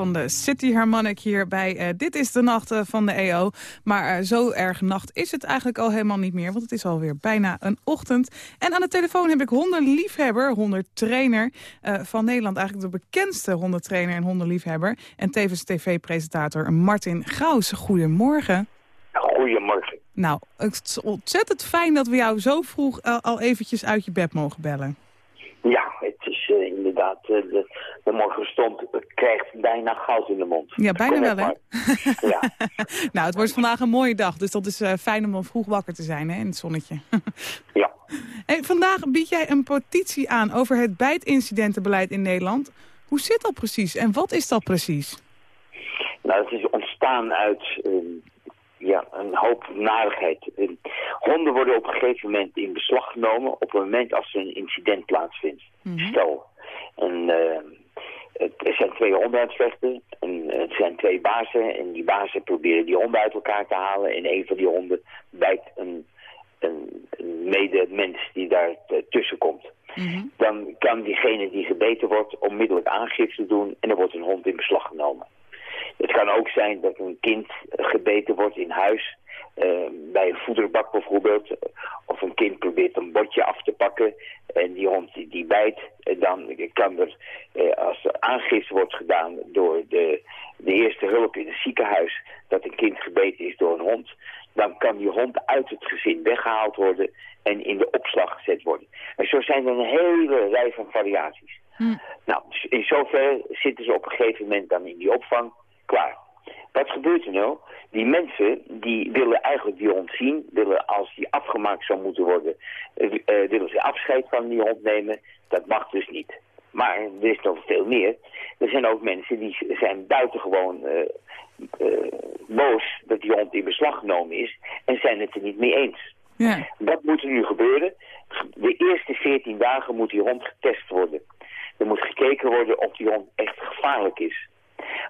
Van de City Harmonic hier bij eh, Dit is de Nacht eh, van de EO. Maar eh, zo erg nacht is het eigenlijk al helemaal niet meer, want het is alweer bijna een ochtend. En aan de telefoon heb ik hondenliefhebber, hondentrainer van Nederland. Eigenlijk de bekendste hondentrainer en hondenliefhebber. En tevens tv-presentator Martin Gauws. Goedemorgen. Goedemorgen. Nou, het is ontzettend fijn dat we jou zo vroeg al eventjes uit je bed mogen bellen. Ja, het is eh, inderdaad, eh, de, de morgenstond krijgt bijna goud in de mond. Ja, bijna wel, hè? Ja, [LAUGHS] nou, het wordt vandaag een mooie dag, dus dat is eh, fijn om al vroeg wakker te zijn hè, in het zonnetje. [LAUGHS] ja. hey, vandaag bied jij een petitie aan over het bijtincidentenbeleid in Nederland. Hoe zit dat precies en wat is dat precies? Nou, het is ontstaan uit eh, ja, een hoop narigheid. Eh, honden worden op een gegeven moment in beslag genomen op het moment als er een incident plaatsvindt. Stel, en, eh, het, er zijn twee honden aan het vechten en het zijn twee bazen en die bazen proberen die honden uit elkaar te halen en een van die honden bijt een, een, een medemens die daar tussen komt. Mhm. Dan kan diegene die gebeten wordt onmiddellijk aangifte doen en er wordt een hond in beslag genomen. Het kan ook zijn dat een kind gebeten wordt in huis, uh, bij een voederbak bijvoorbeeld. Of een kind probeert een bordje af te pakken en die hond die, bijt. Dan kan er, uh, als er aangifte wordt gedaan door de, de eerste hulp in het ziekenhuis... dat een kind gebeten is door een hond... dan kan die hond uit het gezin weggehaald worden en in de opslag gezet worden. En zo zijn er een hele rij van variaties. Hm. Nou, in zoverre zitten ze op een gegeven moment dan in die opvang klaar. Wat gebeurt er nou? Die mensen die willen eigenlijk die hond zien, willen als die afgemaakt zou moeten worden, uh, willen ze afscheid van die hond nemen. Dat mag dus niet. Maar er is nog veel meer. Er zijn ook mensen die zijn buitengewoon uh, uh, boos dat die hond in beslag genomen is en zijn het er niet mee eens. Ja. Wat moet er nu gebeuren? De eerste 14 dagen moet die hond getest worden. Er moet gekeken worden of die hond echt gevaarlijk is.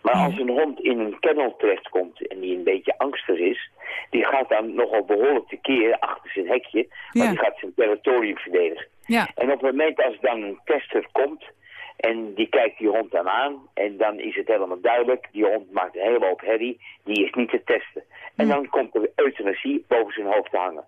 Maar als een hond in een kennel terechtkomt en die een beetje angstig is... die gaat dan nogal behoorlijk tekeer achter zijn hekje... maar die gaat zijn territorium verdedigen. Ja. En op het moment als dan een tester komt... En die kijkt die hond dan aan en dan is het helemaal duidelijk. Die hond maakt een hele hoop herrie, die is niet te testen. En dan komt er euthanasie boven zijn hoofd te hangen.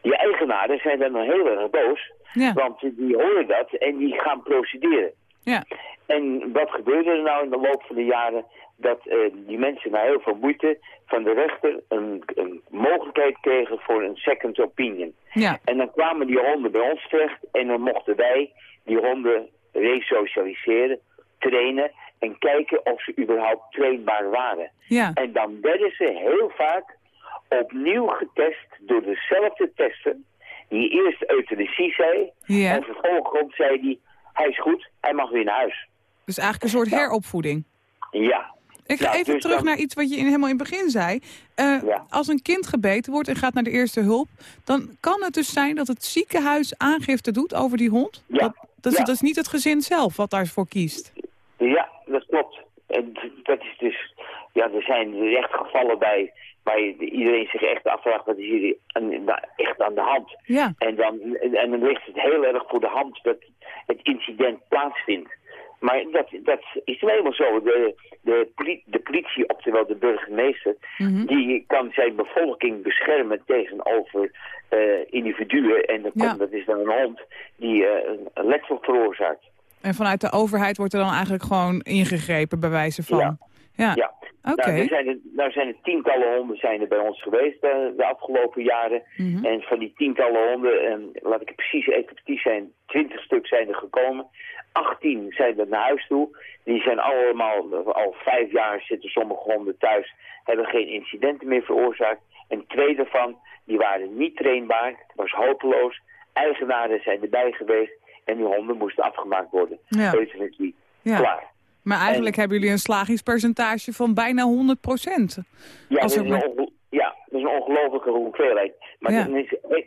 Die eigenaren zijn dan heel erg boos, want die horen dat en die gaan procederen. Ja. En wat gebeurde er nou in de loop van de jaren? Dat uh, die mensen na heel veel moeite van de rechter een, een, mogelijkheid kregen voor een second opinion. Ja. En dan kwamen die honden bij ons terecht en dan mochten wij die honden resocialiseren, trainen en kijken of ze überhaupt trainbaar waren. Ja. En dan werden ze heel vaak opnieuw getest door dezelfde tester die eerst euthanasie zei ja. en vervolgens zei die hij is goed, hij mag weer naar huis. Dus eigenlijk een soort heropvoeding? Ja. Ik ga even dus terug naar iets wat je in, helemaal in het begin zei. Uh, Als een kind gebeten wordt en gaat naar de eerste hulp... dan kan het dus zijn dat het ziekenhuis aangifte doet over die hond? Ja. Dat, dat, is, dat is niet het gezin zelf wat daarvoor kiest? Ja, dat klopt. En dat is dus... Ja, er zijn echt gevallen bij waar iedereen zich echt afvraagt, wat is hier echt aan de hand? Ja. En, dan, en dan ligt het heel erg voor de hand dat het incident plaatsvindt. Maar dat, dat is wel helemaal zo. De, de, de politie, oftewel de burgemeester, mhm. die kan zijn bevolking beschermen tegenover uh, individuen. En dat, komt, dat is dan een hond die uh, een letsel veroorzaakt. En vanuit de overheid wordt er dan eigenlijk gewoon ingegrepen bij wijze van... Ja. Ja. ja. Okay. Nou, er zijn er, nou zijn er tientallen honden zijn er bij ons geweest uh, de afgelopen jaren. Mhm. En van die tientallen honden, en laat ik het precies even precies zijn, twintig stuk zijn er gekomen. 18 zijn er naar huis toe. Die zijn allemaal, al vijf jaar zitten sommige honden thuis, hebben geen incidenten meer veroorzaakt. En twee daarvan, die waren niet trainbaar, het was hopeloos. Eigenaren zijn erbij geweest en die honden moesten afgemaakt worden. Ja. Euthanasie, ja. klaar. Maar eigenlijk hebben jullie een slagingspercentage van bijna 100 procent. Ja, dat is, een ja, dat is een ongelofelijke hoeveelheid. Maar ja.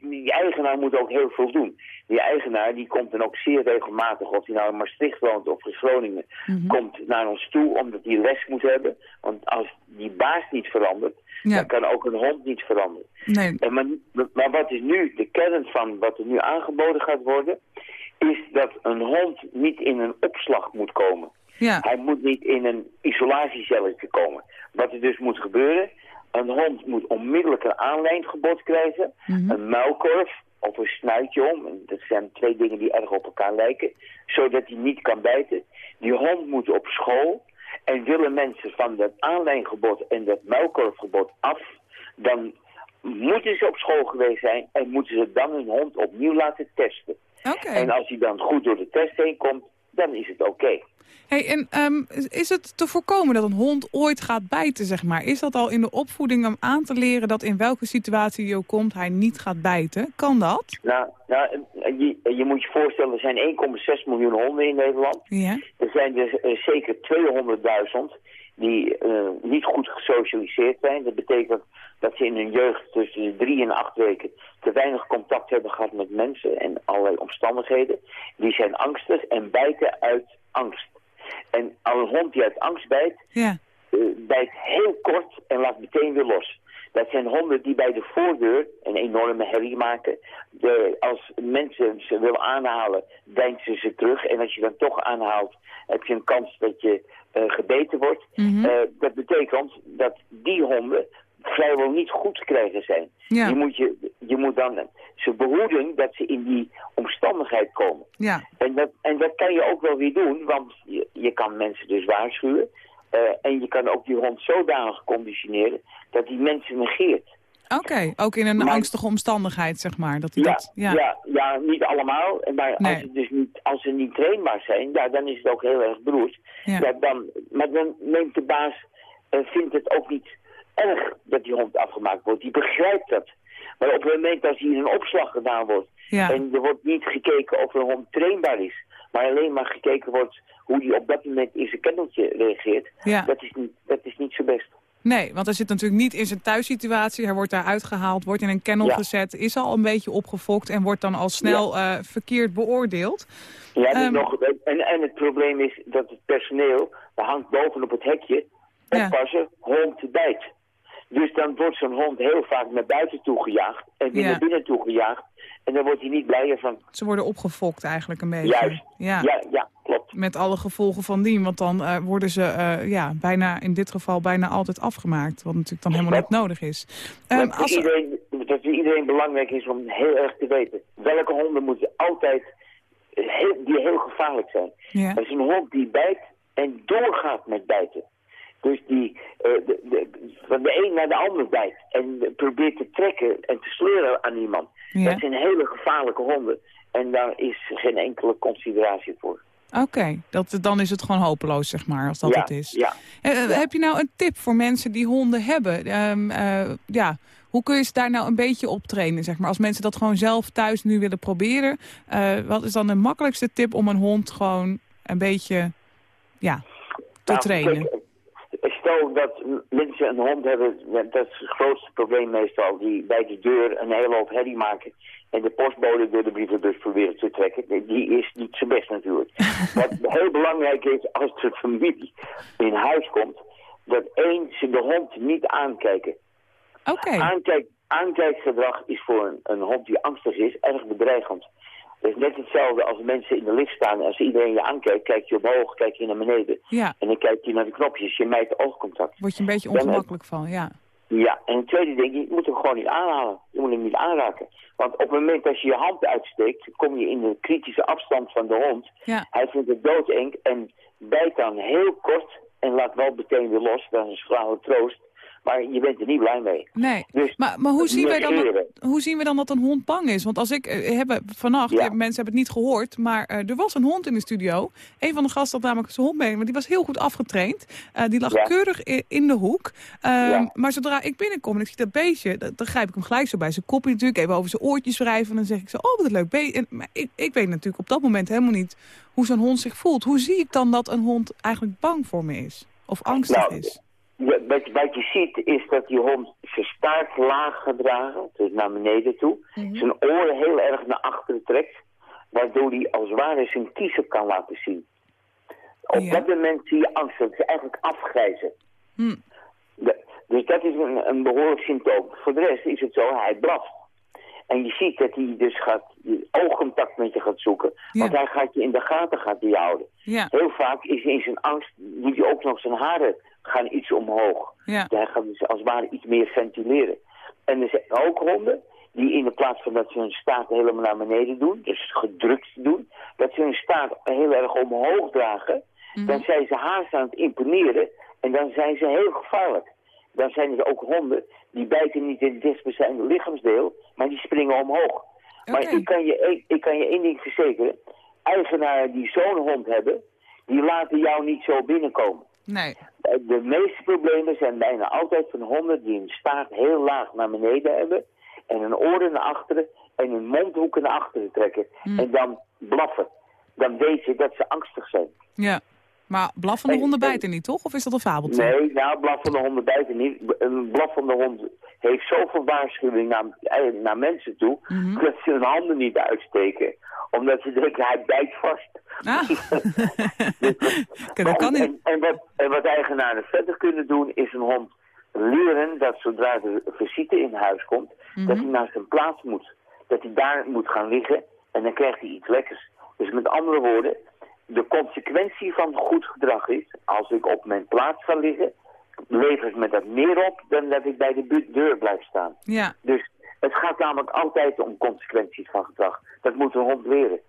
die eigenaar moet ook heel veel doen. Die eigenaar die komt dan ook zeer regelmatig, of hij nou in Maastricht woont of in Groningen, mhm. komt naar ons toe omdat hij les moet hebben. Want als die baas niet verandert, dan kan ook een hond niet veranderen. Nee. En maar, maar wat is nu de kern van wat er nu aangeboden gaat worden, is dat een hond niet in een opslag moet komen. Ja. Hij moet niet in een isolatiecelletje komen. Wat er dus moet gebeuren, een hond moet onmiddellijk een aanlijngebod krijgen, mhm. een muilkorf of een snuitje om. Dat zijn twee dingen die erg op elkaar lijken, zodat hij niet kan bijten. Die hond moet op school en willen mensen van dat aanlijngebod en dat muilkorfgebod af, dan moeten ze op school geweest zijn en moeten ze dan hun hond opnieuw laten testen. Okay. En als hij dan goed door de test heen komt, dan is het oké. Hey, en um, is het te voorkomen dat een hond ooit gaat bijten, zeg maar? Is dat al in de opvoeding om aan te leren dat in welke situatie je ook komt, hij niet gaat bijten? Kan dat? Nou, nou je, je moet je voorstellen, er zijn 1,6 miljoen honden in Nederland. Ja. Er zijn dus uh, zeker 200.000 die uh, niet goed gesocialiseerd zijn. Dat betekent dat ze in hun jeugd tussen de drie en acht weken te weinig contact hebben gehad met mensen en allerlei omstandigheden. Die zijn angstig en bijten uit angst. En een hond die uit angst bijt, ja. uh, bijt heel kort en laat meteen weer los. Dat zijn honden die bij de voordeur een enorme herrie maken. De, als mensen ze willen aanhalen, deinzen ze terug. En als je dan toch aanhaalt, heb je een kans dat je uh, gebeten wordt. Mhm. Uh, dat betekent dat die honden vrijwel niet goed te krijgen zijn. Ja. Je, moet je, je moet dan ze behoeden dat ze in die omstandigheid komen. Ja, En dat, en dat kan je ook wel weer doen, want je, je kan mensen dus waarschuwen. Uh, en je kan ook die hond zodanig conditioneren dat die mensen negeert. oké. Ook in een Maar- angstige omstandigheid, zeg maar. Dat Ja, dat, ja. ja. Ja, niet allemaal. Maar Nee. als, ze dus niet, als ze niet trainbaar zijn, ja, dan is het ook heel erg beroerd. Ja. Ja, dan, maar dan neemt de baas, eh, vindt het ook niet erg dat die hond afgemaakt wordt. Die begrijpt dat. Maar op het moment als hier een opslag gedaan wordt Ja. en er wordt niet gekeken of een hond trainbaar is, maar alleen maar gekeken wordt hoe die op dat moment in zijn kenneltje reageert, Ja. dat, is niet, dat is niet zo best. Nee, want hij zit natuurlijk niet in zijn thuissituatie. Hij wordt daar uitgehaald, wordt in een kennel Ja. gezet, is al een beetje opgefokt en wordt dan al snel eh, verkeerd beoordeeld. Ja, Ehm. nog, en, en het probleem is dat het personeel, dat hangt bovenop het hekje, Ja. oppassen, hond bijt. Dus dan wordt zo'n hond heel vaak naar buiten toe gejaagd en weer Ja. naar binnen toe gejaagd. En dan wordt hij niet blijer van. Ze worden opgefokt eigenlijk een beetje. Juist. Ja. Ja, ja, klopt. Met alle gevolgen van dien, want dan eh, worden ze eh, ja, bijna, in dit geval bijna altijd afgemaakt. Wat natuurlijk dan helemaal niet nodig is. Ehm, dat, voor als, iedereen, dat voor iedereen belangrijk is om heel erg te weten. Welke honden moeten altijd eh, heel, die heel gevaarlijk zijn. ja. Dat is een hond die bijt en doorgaat met bijten. Dus die eh, de, de, van de een naar de ander bijt. En probeert te trekken en te sleuren aan iemand. Ja. Dat zijn hele gevaarlijke honden. En daar is geen enkele consideratie voor. Oké, dat dan is het gewoon hopeloos, zeg maar, als dat ja, het is. Ja. Eh, eh, Heb je nou een tip voor mensen die honden hebben? Ehm, eh, ja, hoe kun je ze daar nou een beetje op trainen, zeg maar? Als mensen dat gewoon zelf thuis nu willen proberen, wat is dan de makkelijkste tip om een hond gewoon een beetje, ja, te Nou, trainen? kijk, stel dat mensen een hond hebben, dat is het grootste probleem meestal, die bij de deur een hele hoop herrie maken en de postbode door de brievenbus proberen te trekken. Die- is niet zo best natuurlijk. [LAUGHS] Wat heel belangrijk is als de familie in huis komt, dat één, ze de hond niet aankijken. Oké, Aankijk, aankijkgedrag is voor een, een hond die angstig is erg bedreigend. Het is net hetzelfde als mensen in de lift staan. Als iedereen je aankijkt, kijk je omhoog, kijk je naar beneden. ja, En dan kijk je naar de knopjes, je mijt oogcontact. word je een beetje heb- ongemakkelijk van, ja. Ja, en het tweede ding, je moet hem gewoon niet aanhalen. Je moet hem niet aanraken. Want op het moment dat je je hand uitsteekt, kom je in de kritische afstand van de hond. Ja, Hij vindt het doodeng en bijt dan heel kort en laat wel meteen weer los. Dat is een schrale troost. Maar je bent er niet blij mee. nee. Dus Maar, maar hoe, zien wij dan dat, hoe zien we dan dat een hond bang is? Want als ik, eh, hebben vannacht, Ja. eh, mensen hebben het niet gehoord, maar eh, er was een hond in de studio. Een van de gasten had namelijk zijn hond mee, maar die was heel goed afgetraind. Die lag Ja. keurig in de hoek. Ehm, Ja. Maar zodra ik binnenkom en ik zie dat beestje, dan, dan grijp ik hem gelijk zo bij zijn kopje natuurlijk, even over zijn oortjes wrijven. En dan zeg ik zo, oh wat een leuk beestje. En, maar ik, ik weet natuurlijk op dat moment helemaal niet hoe zo'n hond zich voelt. Hoe zie ik dan dat een hond eigenlijk bang voor me is? Of angstig Nou, is? Wat, wat je ziet is dat die hond zijn staart laag gedragen, dus naar beneden toe. Mhm. Zijn oren heel erg naar achteren trekt, waardoor hij als het ware zijn kiezer kan laten zien. Op Ja. dat moment zie je angst, dat is eigenlijk afgrijzen. Hm. De- dus dat is een, een behoorlijk symptoom. Voor de rest is het zo, hij blaft. En je ziet dat hij dus gaat, oogcontact met je gaat zoeken. Ja. Want hij gaat je in de gaten gaat houden. Ja, Heel vaak is in zijn angst, doet hij ook nog zijn haren gaan iets omhoog. ja, Hij gaat dus als het ware iets meer ventileren. En er zijn ook honden die in de plaats van dat ze hun staart helemaal naar beneden doen, dus gedrukt doen, dat ze hun staart heel erg omhoog dragen, Mhm. dan zijn ze haast aan het imponeren en dan zijn ze heel gevaarlijk. Dan zijn er ook honden die bijten niet in het dichtstbijzijnde lichaamsdeel, maar die springen omhoog. Maar ik kan, je, één- ik kan je één ding verzekeren, eigenaren die zo'n hond hebben, die laten jou niet zo binnenkomen. Nee. De meeste problemen zijn bijna altijd van honden die een staart heel laag naar beneden hebben en hun oren naar achteren en hun mondhoeken naar achteren trekken en dan blaffen. Dan weet je dat ze angstig zijn. Ja, maar blaffende honden bijten niet, toch? Of is dat een fabeltje? Nee, nou, blaffende honden bijten niet. Een blaffende hond heeft zoveel waarschuwing naar, eh, naar mensen toe Mhm. dat ze hun handen niet uitsteken. Omdat ze denken, hij bijt vast. Ah. [LAUGHS] Oké, [LAUGHS] dat kan niet. En, en, wat, en wat eigenaren verder kunnen doen, is een hond leren dat zodra de visite in huis komt, Mhm. dat hij naar zijn plaats moet. Dat hij daar moet gaan liggen en dan krijgt hij iets lekkers. Dus met andere woorden, de consequentie van goed gedrag is, als ik op mijn plaats ga liggen, levert me dat meer op dan dat ik bij de deur blijf staan. Ja, Dus het gaat namelijk altijd om consequenties van gedrag. Dat moet een hond leren.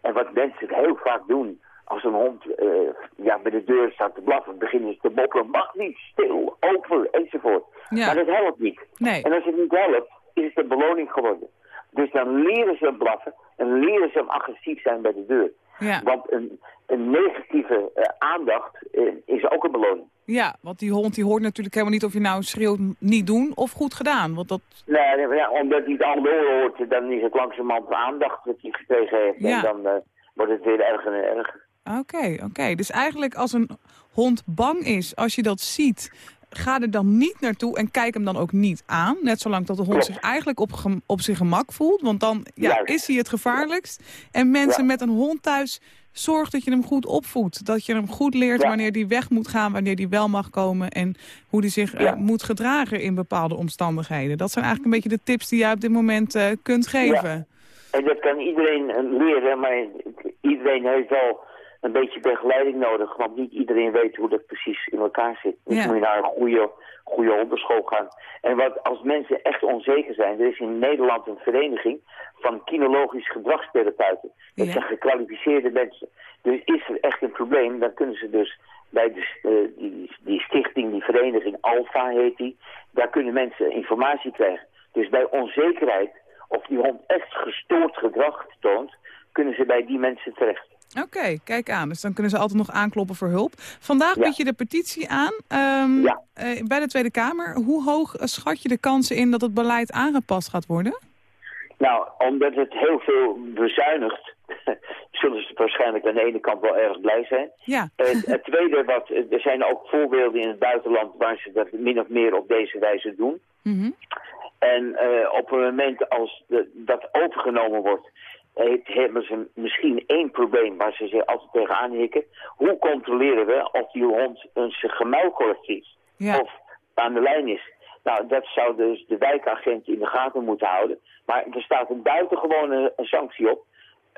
En wat mensen heel vaak doen, als een hond eh, ja, bij de deur staat te blaffen, beginnen ze te mopperen, mag niet, stil, open, enzovoort. Ja. Maar dat helpt niet. nee. En als het niet helpt, is het een beloning geworden. Dus dan leren ze hem blaffen en leren ze hem agressief zijn bij de deur. Ja. Want een, een negatieve eh, aandacht eh, is ook een beloning. Ja, want die hond die hoort natuurlijk helemaal niet of je nou schreeuwt niet doen of goed gedaan. Want dat, Nee, ja, omdat hij het andere hoort, dan is het langzamerhand aandacht dat hij gekregen heeft. Ja. En dan eh, wordt het weer erger en erger. Oké, oké. Dus eigenlijk als een hond bang is, als je dat ziet, ga er dan niet naartoe en kijk hem dan ook niet aan. Net zolang dat de hond Klopt. zich eigenlijk op, op zijn gemak voelt. Want dan ja, Juist. is hij het gevaarlijkst. En mensen Ja. met een hond thuis, zorg dat je hem goed opvoedt. Dat je hem goed leert Ja. wanneer hij weg moet gaan, wanneer hij wel mag komen. En hoe hij zich eh, moet gedragen in bepaalde omstandigheden. Dat zijn eigenlijk een beetje de tips die jij op dit moment eh, kunt geven. En dat kan iedereen eh, leren, maar iedereen heeft wel een beetje begeleiding nodig. Want niet iedereen weet hoe dat precies in elkaar zit. Dus Ja. moet je naar een goede, goede honderschool gaan. En wat als mensen echt onzeker zijn, er is in Nederland een vereniging van kinologisch gedragstherapeuten. Dat Ja. zijn gekwalificeerde mensen. Dus is er echt een probleem, dan kunnen ze dus bij de, eh, die, die stichting, die vereniging Alpha heet die, daar kunnen mensen informatie krijgen. Dus bij onzekerheid of die hond echt gestoord gedrag toont, kunnen ze bij die mensen terecht. Oké, kijk aan. Dus dan kunnen ze altijd nog aankloppen voor hulp. Vandaag bied je de petitie aan ehm, Ja. eh, bij de Tweede Kamer. Hoe hoog schat je de kansen in dat het beleid aangepast gaat worden? Nou, omdat het heel veel bezuinigt, [LAUGHS] zullen ze waarschijnlijk aan de ene kant wel erg blij zijn. Ja, Het, het tweede, wat, er zijn ook voorbeelden in het buitenland waar ze dat min of meer op deze wijze doen. Mhm. En eh, op het moment als de- dat overgenomen wordt, hebben ze misschien één probleem waar ze zich altijd tegenaan hikken. Hoe controleren we of die hond een gemuilkorf is ja. of aan de lijn is? Nou, dat zou dus de wijkagent in de gaten moeten houden. Maar er staat een buitengewone sanctie op.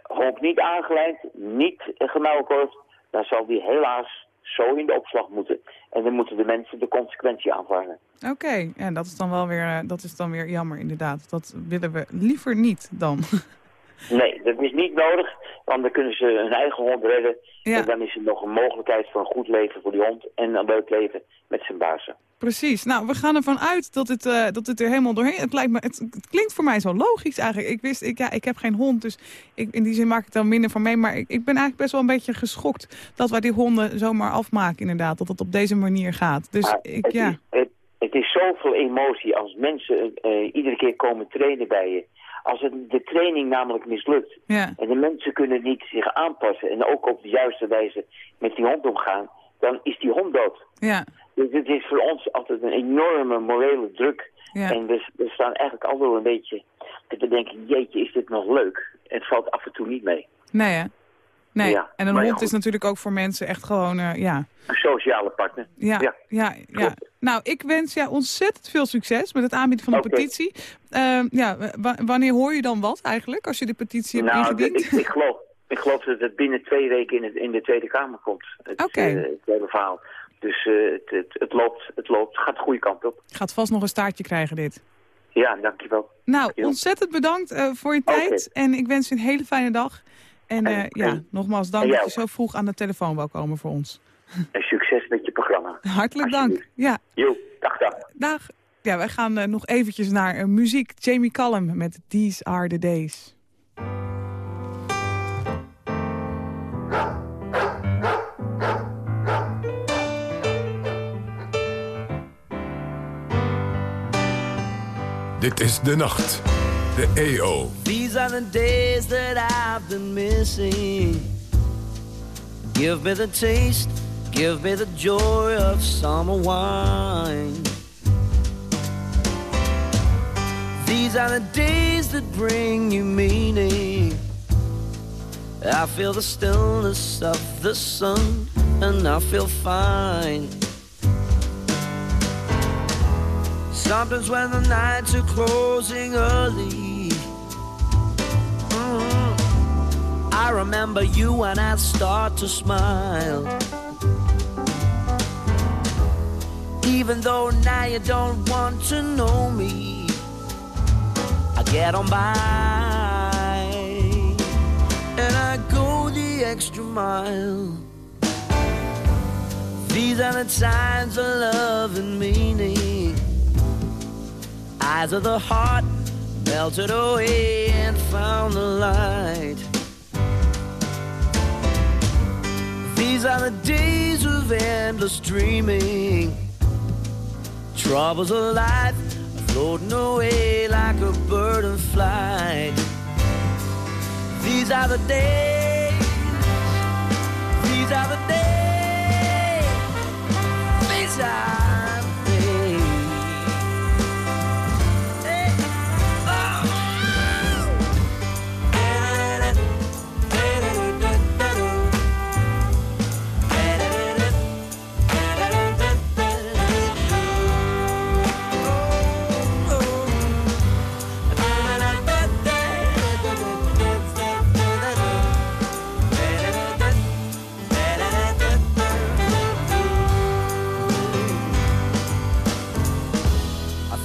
Hond niet aangelijnd, niet gemuilkorf, dan zal die helaas zo in de opslag moeten. En dan moeten de mensen de consequentie aanvangen. Oké, ja, dat, is dan wel weer, eh, dat is dan weer jammer inderdaad. Dat willen we liever niet dan. [LAUGHS] Nee, dat is niet nodig, want dan kunnen ze hun eigen hond redden. Ja. En dan is er nog een mogelijkheid voor een goed leven voor die hond en een leuk leven met zijn bazen. Precies. Nou, we gaan ervan uit dat het, eh, dat het er helemaal doorheen... Het, lijkt me, het, het klinkt voor mij zo logisch eigenlijk. Ik wist, ik, ja, ik heb geen hond, dus ik, in die zin maak ik daar minder van mee. Maar ik, ik ben eigenlijk best wel een beetje geschokt dat wij die honden zomaar afmaken inderdaad. Dat het op deze manier gaat. Dus Maar ik, het, ja... is, het, het is zoveel emotie als mensen eh, iedere keer komen trainen bij je. Als het, de training namelijk mislukt Ja, en de mensen kunnen niet zich aanpassen en ook op de juiste wijze met die hond omgaan, dan is die hond dood. ja, Dus het is voor ons altijd een enorme morele druk. ja. En we, we staan eigenlijk altijd wel een beetje te bedenken, jeetje, is dit nog leuk? Het valt af en toe niet mee. Nee, hè? Nee, Ja, en een hond is natuurlijk ook voor mensen echt gewoon, eh, ja... Een sociale partner. Ja, ja, Ja, ja. Nou, ik wens jou ontzettend veel succes met het aanbieden van de petitie. Ehm, ja, wa- wanneer hoor je dan wat eigenlijk, als je de petitie hebt Nou, ingediend? ik, ik, geloof, ik geloof dat het binnen twee weken in, het, in de Tweede Kamer komt. Oké. eh, het hele verhaal. Dus eh, het, het, het loopt, het loopt, gaat de goede kant op. Gaat vast nog een staartje krijgen, dit. Ja, dankjewel. Nou, ontzettend bedankt voor je tijd. En ik wens je een hele fijne dag. En eh, En- ja, nogmaals dank dat je zo vroeg aan de telefoon wou komen voor ons. En succes met je programma. Hartelijk dank. Ja, Jo, dag dag. dag. Ja, wij gaan eh, nog eventjes naar eh, muziek. Jamie Cullum met These Are The Days. Dit is De Nacht. De EO. These are the days that I've been missing. Give me the taste, give me the joy of summer wine. These are the days that bring you meaning. I feel the stillness of the sun, and I feel fine. Sometimes when the nights are closing early, I remember you and I start to smile. Even though now you don't want to know me, I get on by and I go the extra mile. These are the signs of love and meaning. Eyes of the heart melted away and found the light. These are the days of endless dreaming. Troubles of life floating away like a bird in flight. These are the days. These are the days. These are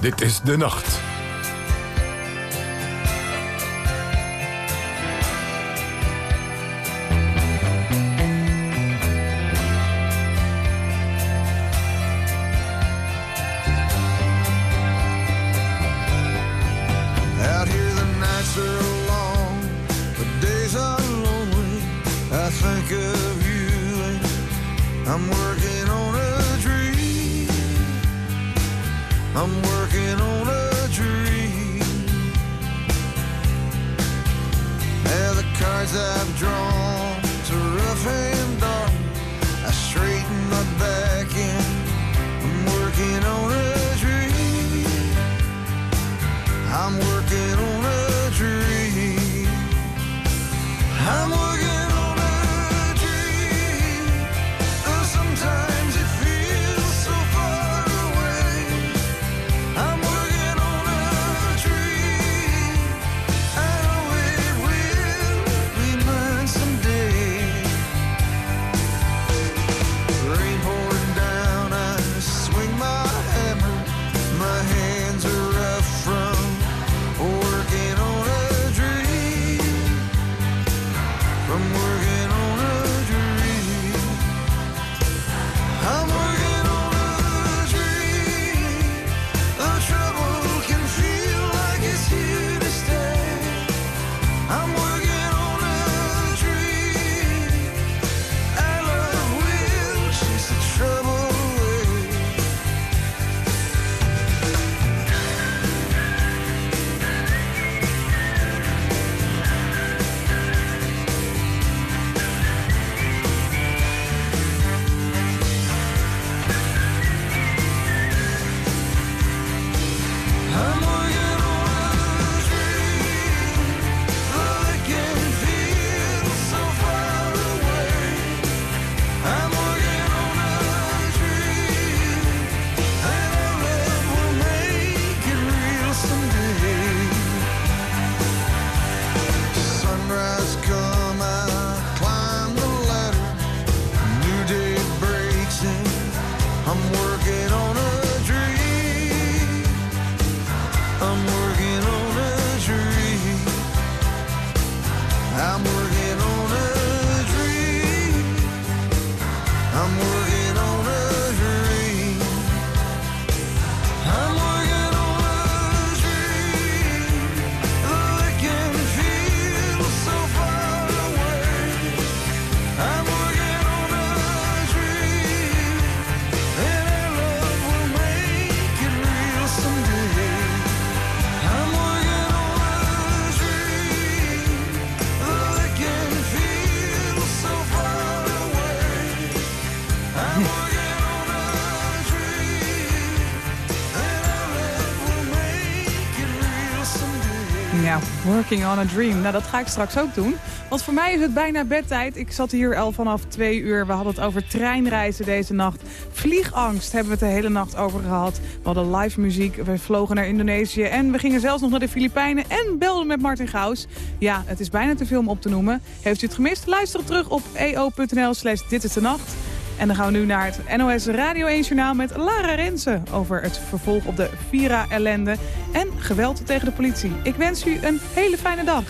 Dit is De Nacht. Working on a dream. Nou, dat ga ik straks ook doen. Want voor mij is het bijna bedtijd. Ik zat hier al vanaf twee uur. We hadden het over treinreizen deze nacht. Vliegangst hebben we het de hele nacht over gehad. We hadden live muziek. We vlogen naar Indonesië. En we gingen zelfs nog naar de Filipijnen. En belden met Martin Gaus. Ja, het is bijna te veel om op te noemen. Heeft u het gemist? Luister terug op eo.nl slash dit is de nacht. En dan gaan we nu naar het NOS Radio 1 Journaal met Lara Rensen... over het vervolg op de Vira-ellende en geweld tegen de politie. Ik wens u een hele fijne dag.